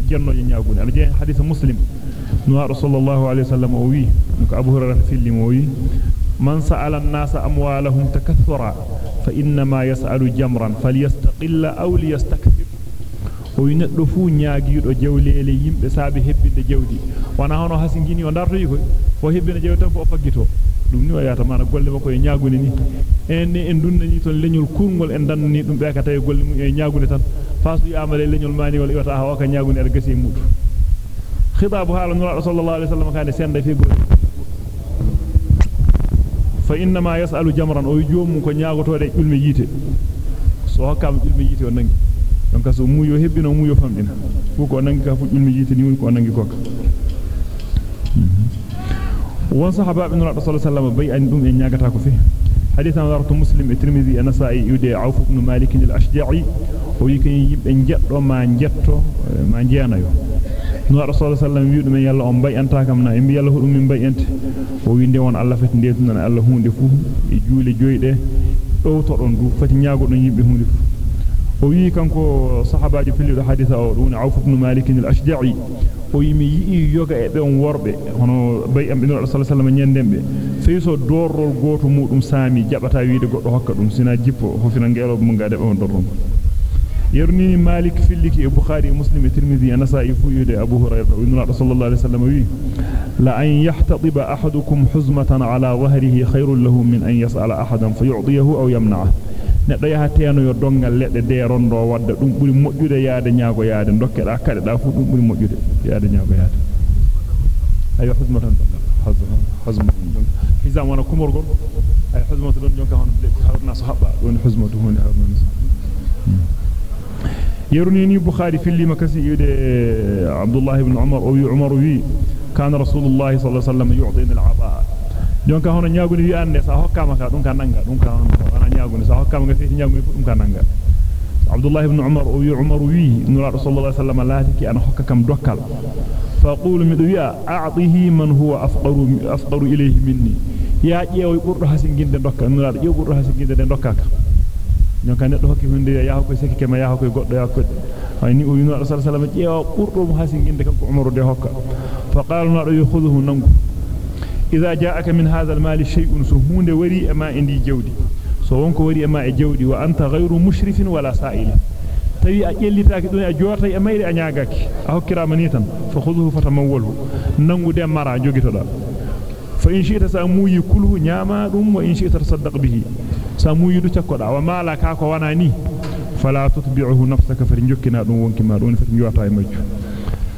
jennoje nyaagude ana jeeya hadisa muslim no rasulullah alayhi wasallam o wi ko abu hurairah fillim o wi man sa'ala an-nasa amwalahum takathura fa inna ma yas'alu jamran falyastaqilla aw liyastakthir o wi neddo fu nyaagiido jawleele yimbe saabe hebbinde jawdi wana hono hasingini o dartoyi ko fo hebbinde jawdi tan fo faggito dum ni wayata mana golle makko e nyaagunde ni en en dunnani ton leñol kurngol en dannani dum be ka tay golle mum e nyaagunde tan fasu yamale leñol mani wala iwata hawa ka nyaagunde er gasi mudu khitabu hala nura sallallahu alaihi wasallam kaane senda fi golle fa inna ma yasalu jamran o joomu ko nyaagotode julme yite so hokkam julme yite o nangi donc so muuyo hebbino muuyo famdina fu ko nangi ka fu julme yite ni woni ko nangi kokka won sahaba ibn rasul sallallahu alaihi wasallam bay an dum en nyagata ko fi hadithan waratu muslim e tirmidhi e nasa'i yude auf ibn malik al-ashja'i o yi kan yimbe jeddo ma jetto ma jeenayo no rasul sallallahu alaihi wasallam wi dum yalla on bay anta kam na e mi yalla hudum min bay ente o wi nde won allah fati ndeetu nan allah hunde fu e juule joyde do to don du nyaago don yimbe hunde fu o wi kanko sahabaaji fillido haditha o dum auf ibn malik al-ashja'i o yimi yi yoga e be on worbe hono bay am bin sallallahu alaihi wasallam nyandembe feeso dorrol goto mudum saami jabata wiide goddo hokka dum sina jippo hofina ngelo mun gade be on dorron yerni malik filliki e bukhari muslim e tirmidhi an-nasa'i fu yude abu hurayra wa inna sallallahu alaihi wasallam wi la an yahtadiba ahadukum huzmatan ala neddo yaha teeno yo dongal ledde de rondo wadda dum buri mojjude yaade nyaago yaade dokkeda kade da fu dum buri mojjude yaade nyaago yaade ayo huzmatan dongal hazma hazma hizam wana kumorgol ay huzmatu don jonka hono de so habba don huzmatu hunde hawrna يرني ني بخاري في اللي مكسي يد عبد الله بن عمر أو عمر وي كان رسول الله صلى الله عليه وسلم يعطينا العطاء jonka hono nyaagude wi ande sa hokkama ka dum ka nanga dum ka wana nyaagude sa hokkama ga fi nyaagude dum ka nanga Abdullah ibn Umar o wi Umar wi nura Rasulullah sallallahu alaihi wasallam ana hokka kam dokkal fa qulu mi wi'a a'tihi man huwa afqaru afqaru ilayhi minni ya jeewo burdo hasinginde dokka nura jeewo burdo hasinginde de dokkaka jonka neddo hokki hunde ya hokko seki kema ya hokko goddo ya hokko ay ni o wi nura Rasulullah sallallahu alaihi wasallam jeewo burdo mo hasinginde kanko Umar de hokka fa qala nura yukhudhu nangu إذا جاءك من هذا المال شيء سهون وري أما عندي جودي. سوونك وري أما جودي وأنت غير مشرف ولا سائل. تبي أجلي تاك دون أجورتي أما إلي أنياغاك أهو كرامنيتا فخذه فتموله. ننغو دي مرا جوغي تدا فإن شئت سأموي كله نياما دم وإن شئت تصدق به. سأموي دو تكودا وما لا كاكو وناني. فلا تتبعه نفسك فرنجوكنا دون وانكما دون فرنجواتا يمجو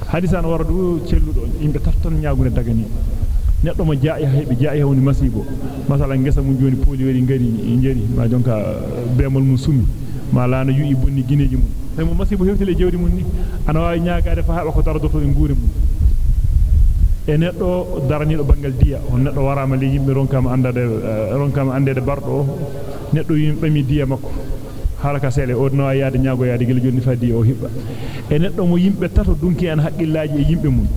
حديثان وردو تشلو دون إن بتفتن نياغو دغني neddo mo jaa'i hebe jaa'i woni masibo masala ngesa mun joni poli wari ngari ngari ma jonka beemol mun sumi ma laana yu bonni gineji mun tay mo masibo hewtile jewdi mun ni ana waawi nyaagaade fa haba ko tardoto e nguure mun e neddo daranido bangal diya on neddo warama le yimbe ronkama andade ronkama andede bardo neddo yimbe mi diya makko halaka sele o no yaade nyaago yaade gel jonni faddi o hibba e neddo mo yimbe tato dunki en haqqillaaji e yimbe mun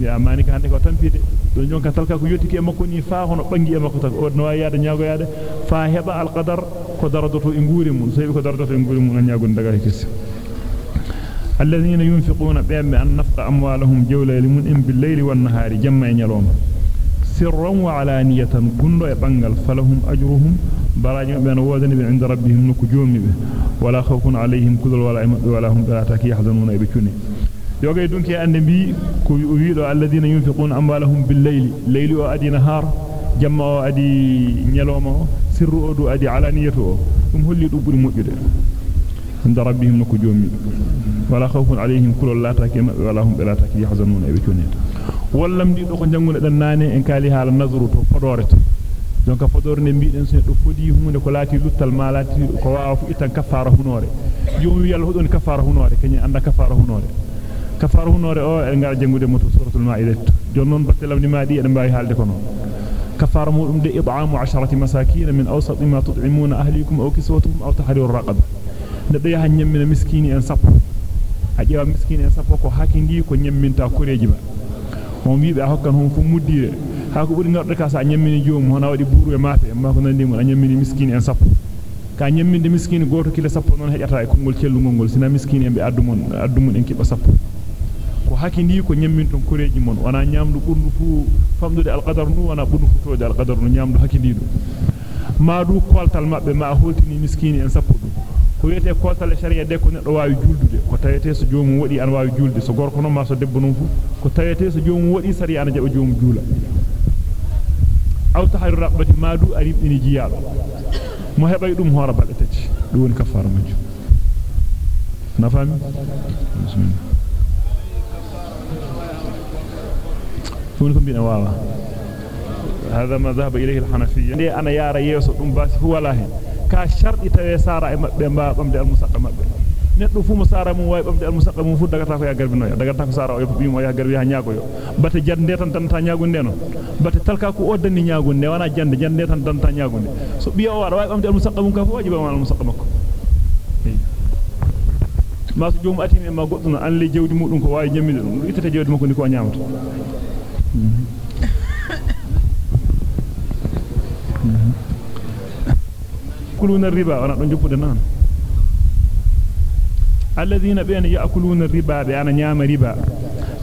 ya amani ka hande ko tampide don jonka talka ko yotiki e makko ni fa hono bangi e makko tak o no yaade nyaago yaade fa heba al qadar ko daradoto e nguuri mun so ko daradoto e nguuri mun nyaago daga hikisi الذين ينفقون بأم أن نفق أموالهم جولا لمن بالليل والنهار جمع ينلوم سرا وعلانية كن بانغال فلهم أجرهم براج بين وادن عند ربهم نكجوم به ولا خوف كذل ولا ولا هم باتاك يحزنون بكني يوغي دونك النبي كو ويدو الذين ينفقون اموالهم بالليل ليل وادي نهار جمع ادي نيلوما سر ادو ادي علانيته ثم هولي دو بuri mojjude عند ربهم نكجوم ولا خوف عليهم كل لا تاكي ولا هم بلا تاكي يحزنون بكني wallam di do ko jangune dan nane en kali hala nazru to fodore to donc fodore ne biiden sen do fodi hunde ko laati luttal malati ko waawa fu itan kafara hunore jomu yalla hodon kafara hunore kany anda kafara hunore kafara hunore o en ngal jangude mo to suratul maidah jonnon battelam ni maadi en mbaawi halde kono kafara mudum de id'amu 10 masakin min awsat ma tud'imuna ahlikum aw kiswatuhum aw tahriru raqaba neddo yaha nyemmina miskini en sappo a jewa miskini en sappo ko hakindi ko nyemminta koreji ma on wiibe hokkan hon fu muddire ha ko buri ngarde ka sa nyemmini joom hona wadi buru e maafe ma ko nandi mun a nyemmini miskini en sappo ka nyemminde miskini goto kila sappo non hejata e kongol cellungol ngol sina miskini en be addumon addumon en kiba sappo hakindi ko nyemminton koreji mon wana nyamdu burdu fu famdude alqadar nu wana burdu fu tode alqadar nu nyamdu hakindi do ma du koltal mabbe ma holtini miskini en sappo du ko wiyete koltal sharia de ko neddo waawi juldude ko tawete so joomum wadi an waawi julde so gorko non ma so debbo non fu ko tawete so joomum wadi sharia an jaba joomum juula aw tahriru raqabati madu arib ini jiyaado mo hebay dum hoora balde tati dum woni kafara majju na fami bismillah ko bina wawa هذا ما ذهب إليه الحنفية أنا يا ريس دم باس هو لا هن ka shardi tawe sara e mabbe mba bamde al musaqqa mabbe neddo fu mo sara mum way bamde al musaqqa mum fu daga ta ko ya garbi no daga ta ko sara o bi mo ya garbi ha nyaago yo bate jande tan tan ta nyaagunde non bate talka ko oddani nyaagunde wana jande jande tan tan ta nyaagunde so biyo wada way bamde al musaqqa mum ka fu wajiba al musaqqa makko ma so joom atimi ma goddo no an le jewdi mudum ko wawi nyamide dum ittata jewdi makko ni ko nyaamata يأكلون الربا أنا دنجو بده نان الذين بين يأكلون الربا بأن نيام ربا.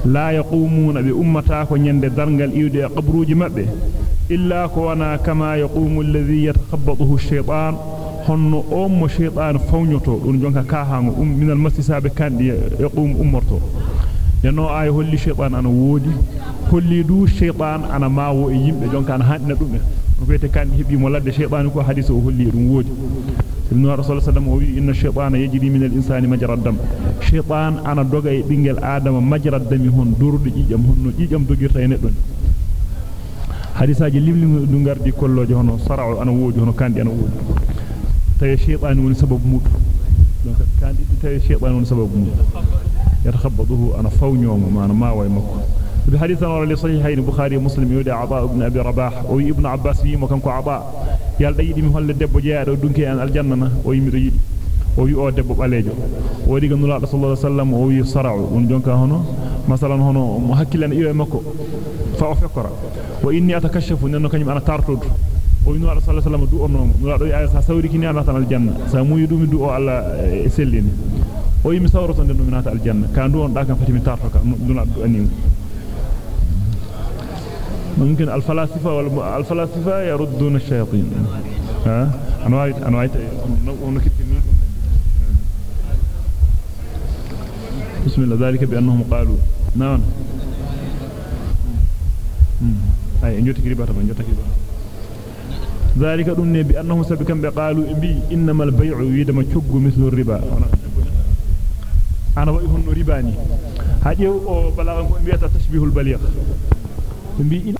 لا يقومون بأمتاك نيند درغال يود قبروج مبه إلا كونا كما يقوم الذي يتخبطه الشيطان. هن أم شيطان فونيوتو. دون جونكا كاهان من المسيسابه كان يقوم أمرتو. deno أنا holli sheitan an wodi holli أنا sheitan ana mawo e yimbe أنا handina dum wete kan hebi mo ladde shaytan ko hadith o holli dum wodi ibn rasul sallallahu alaihi inna shaytana yajri min al-insani majra ad-dam shaytan ana doga e bingel adama majra ad-dami hon durdo jijam honno jijam dogirta e neddo hadisaji limlim du gardi kolloje hono sara'u ana wodi hono kandi ana wodi tay shaytan woni sababu mudu donc kandi tay shaytan woni sababu mudu yatakhabbaduhu ana fawnyomo mana ma way makko بحديث نور لصحيحين البخاري ومسلم يودي عطاء بن ابي رباح أو ابن عباس يما كان كو عطاء يال دايدي mi holle debbo jeeado dunki an aljanna o yimi do yidi o wi o debbo balejo o diga nula sallallahu alaihi wasallam o wi sara'u on jonka hono masalan hono mo hakkilan iwe makko fa o fekkora wa inni atakashafu nenno kanyum ana tartodu o wi nula sallallahu alaihi wasallam du onnomo nula do ay sa sawri kini ana tan aljanna sa muyi dumi du o alla e sellini o yimi sawroto den dum nata aljanna ka ndu ممكن الفلاسفة والفلاسفة يردون الشياطين. ها؟ أنا وايد بسم الله. ذلك بأنهم قالوا. نعم. أي إن جوتك ربا من جوتك ذلك دون بأنهم سبكم بقالوا بي إنما البيع يدما تشق مثل الربا. أنا وإهن رباني. هذه بلاغ بيتا تشبيه البليغ. بي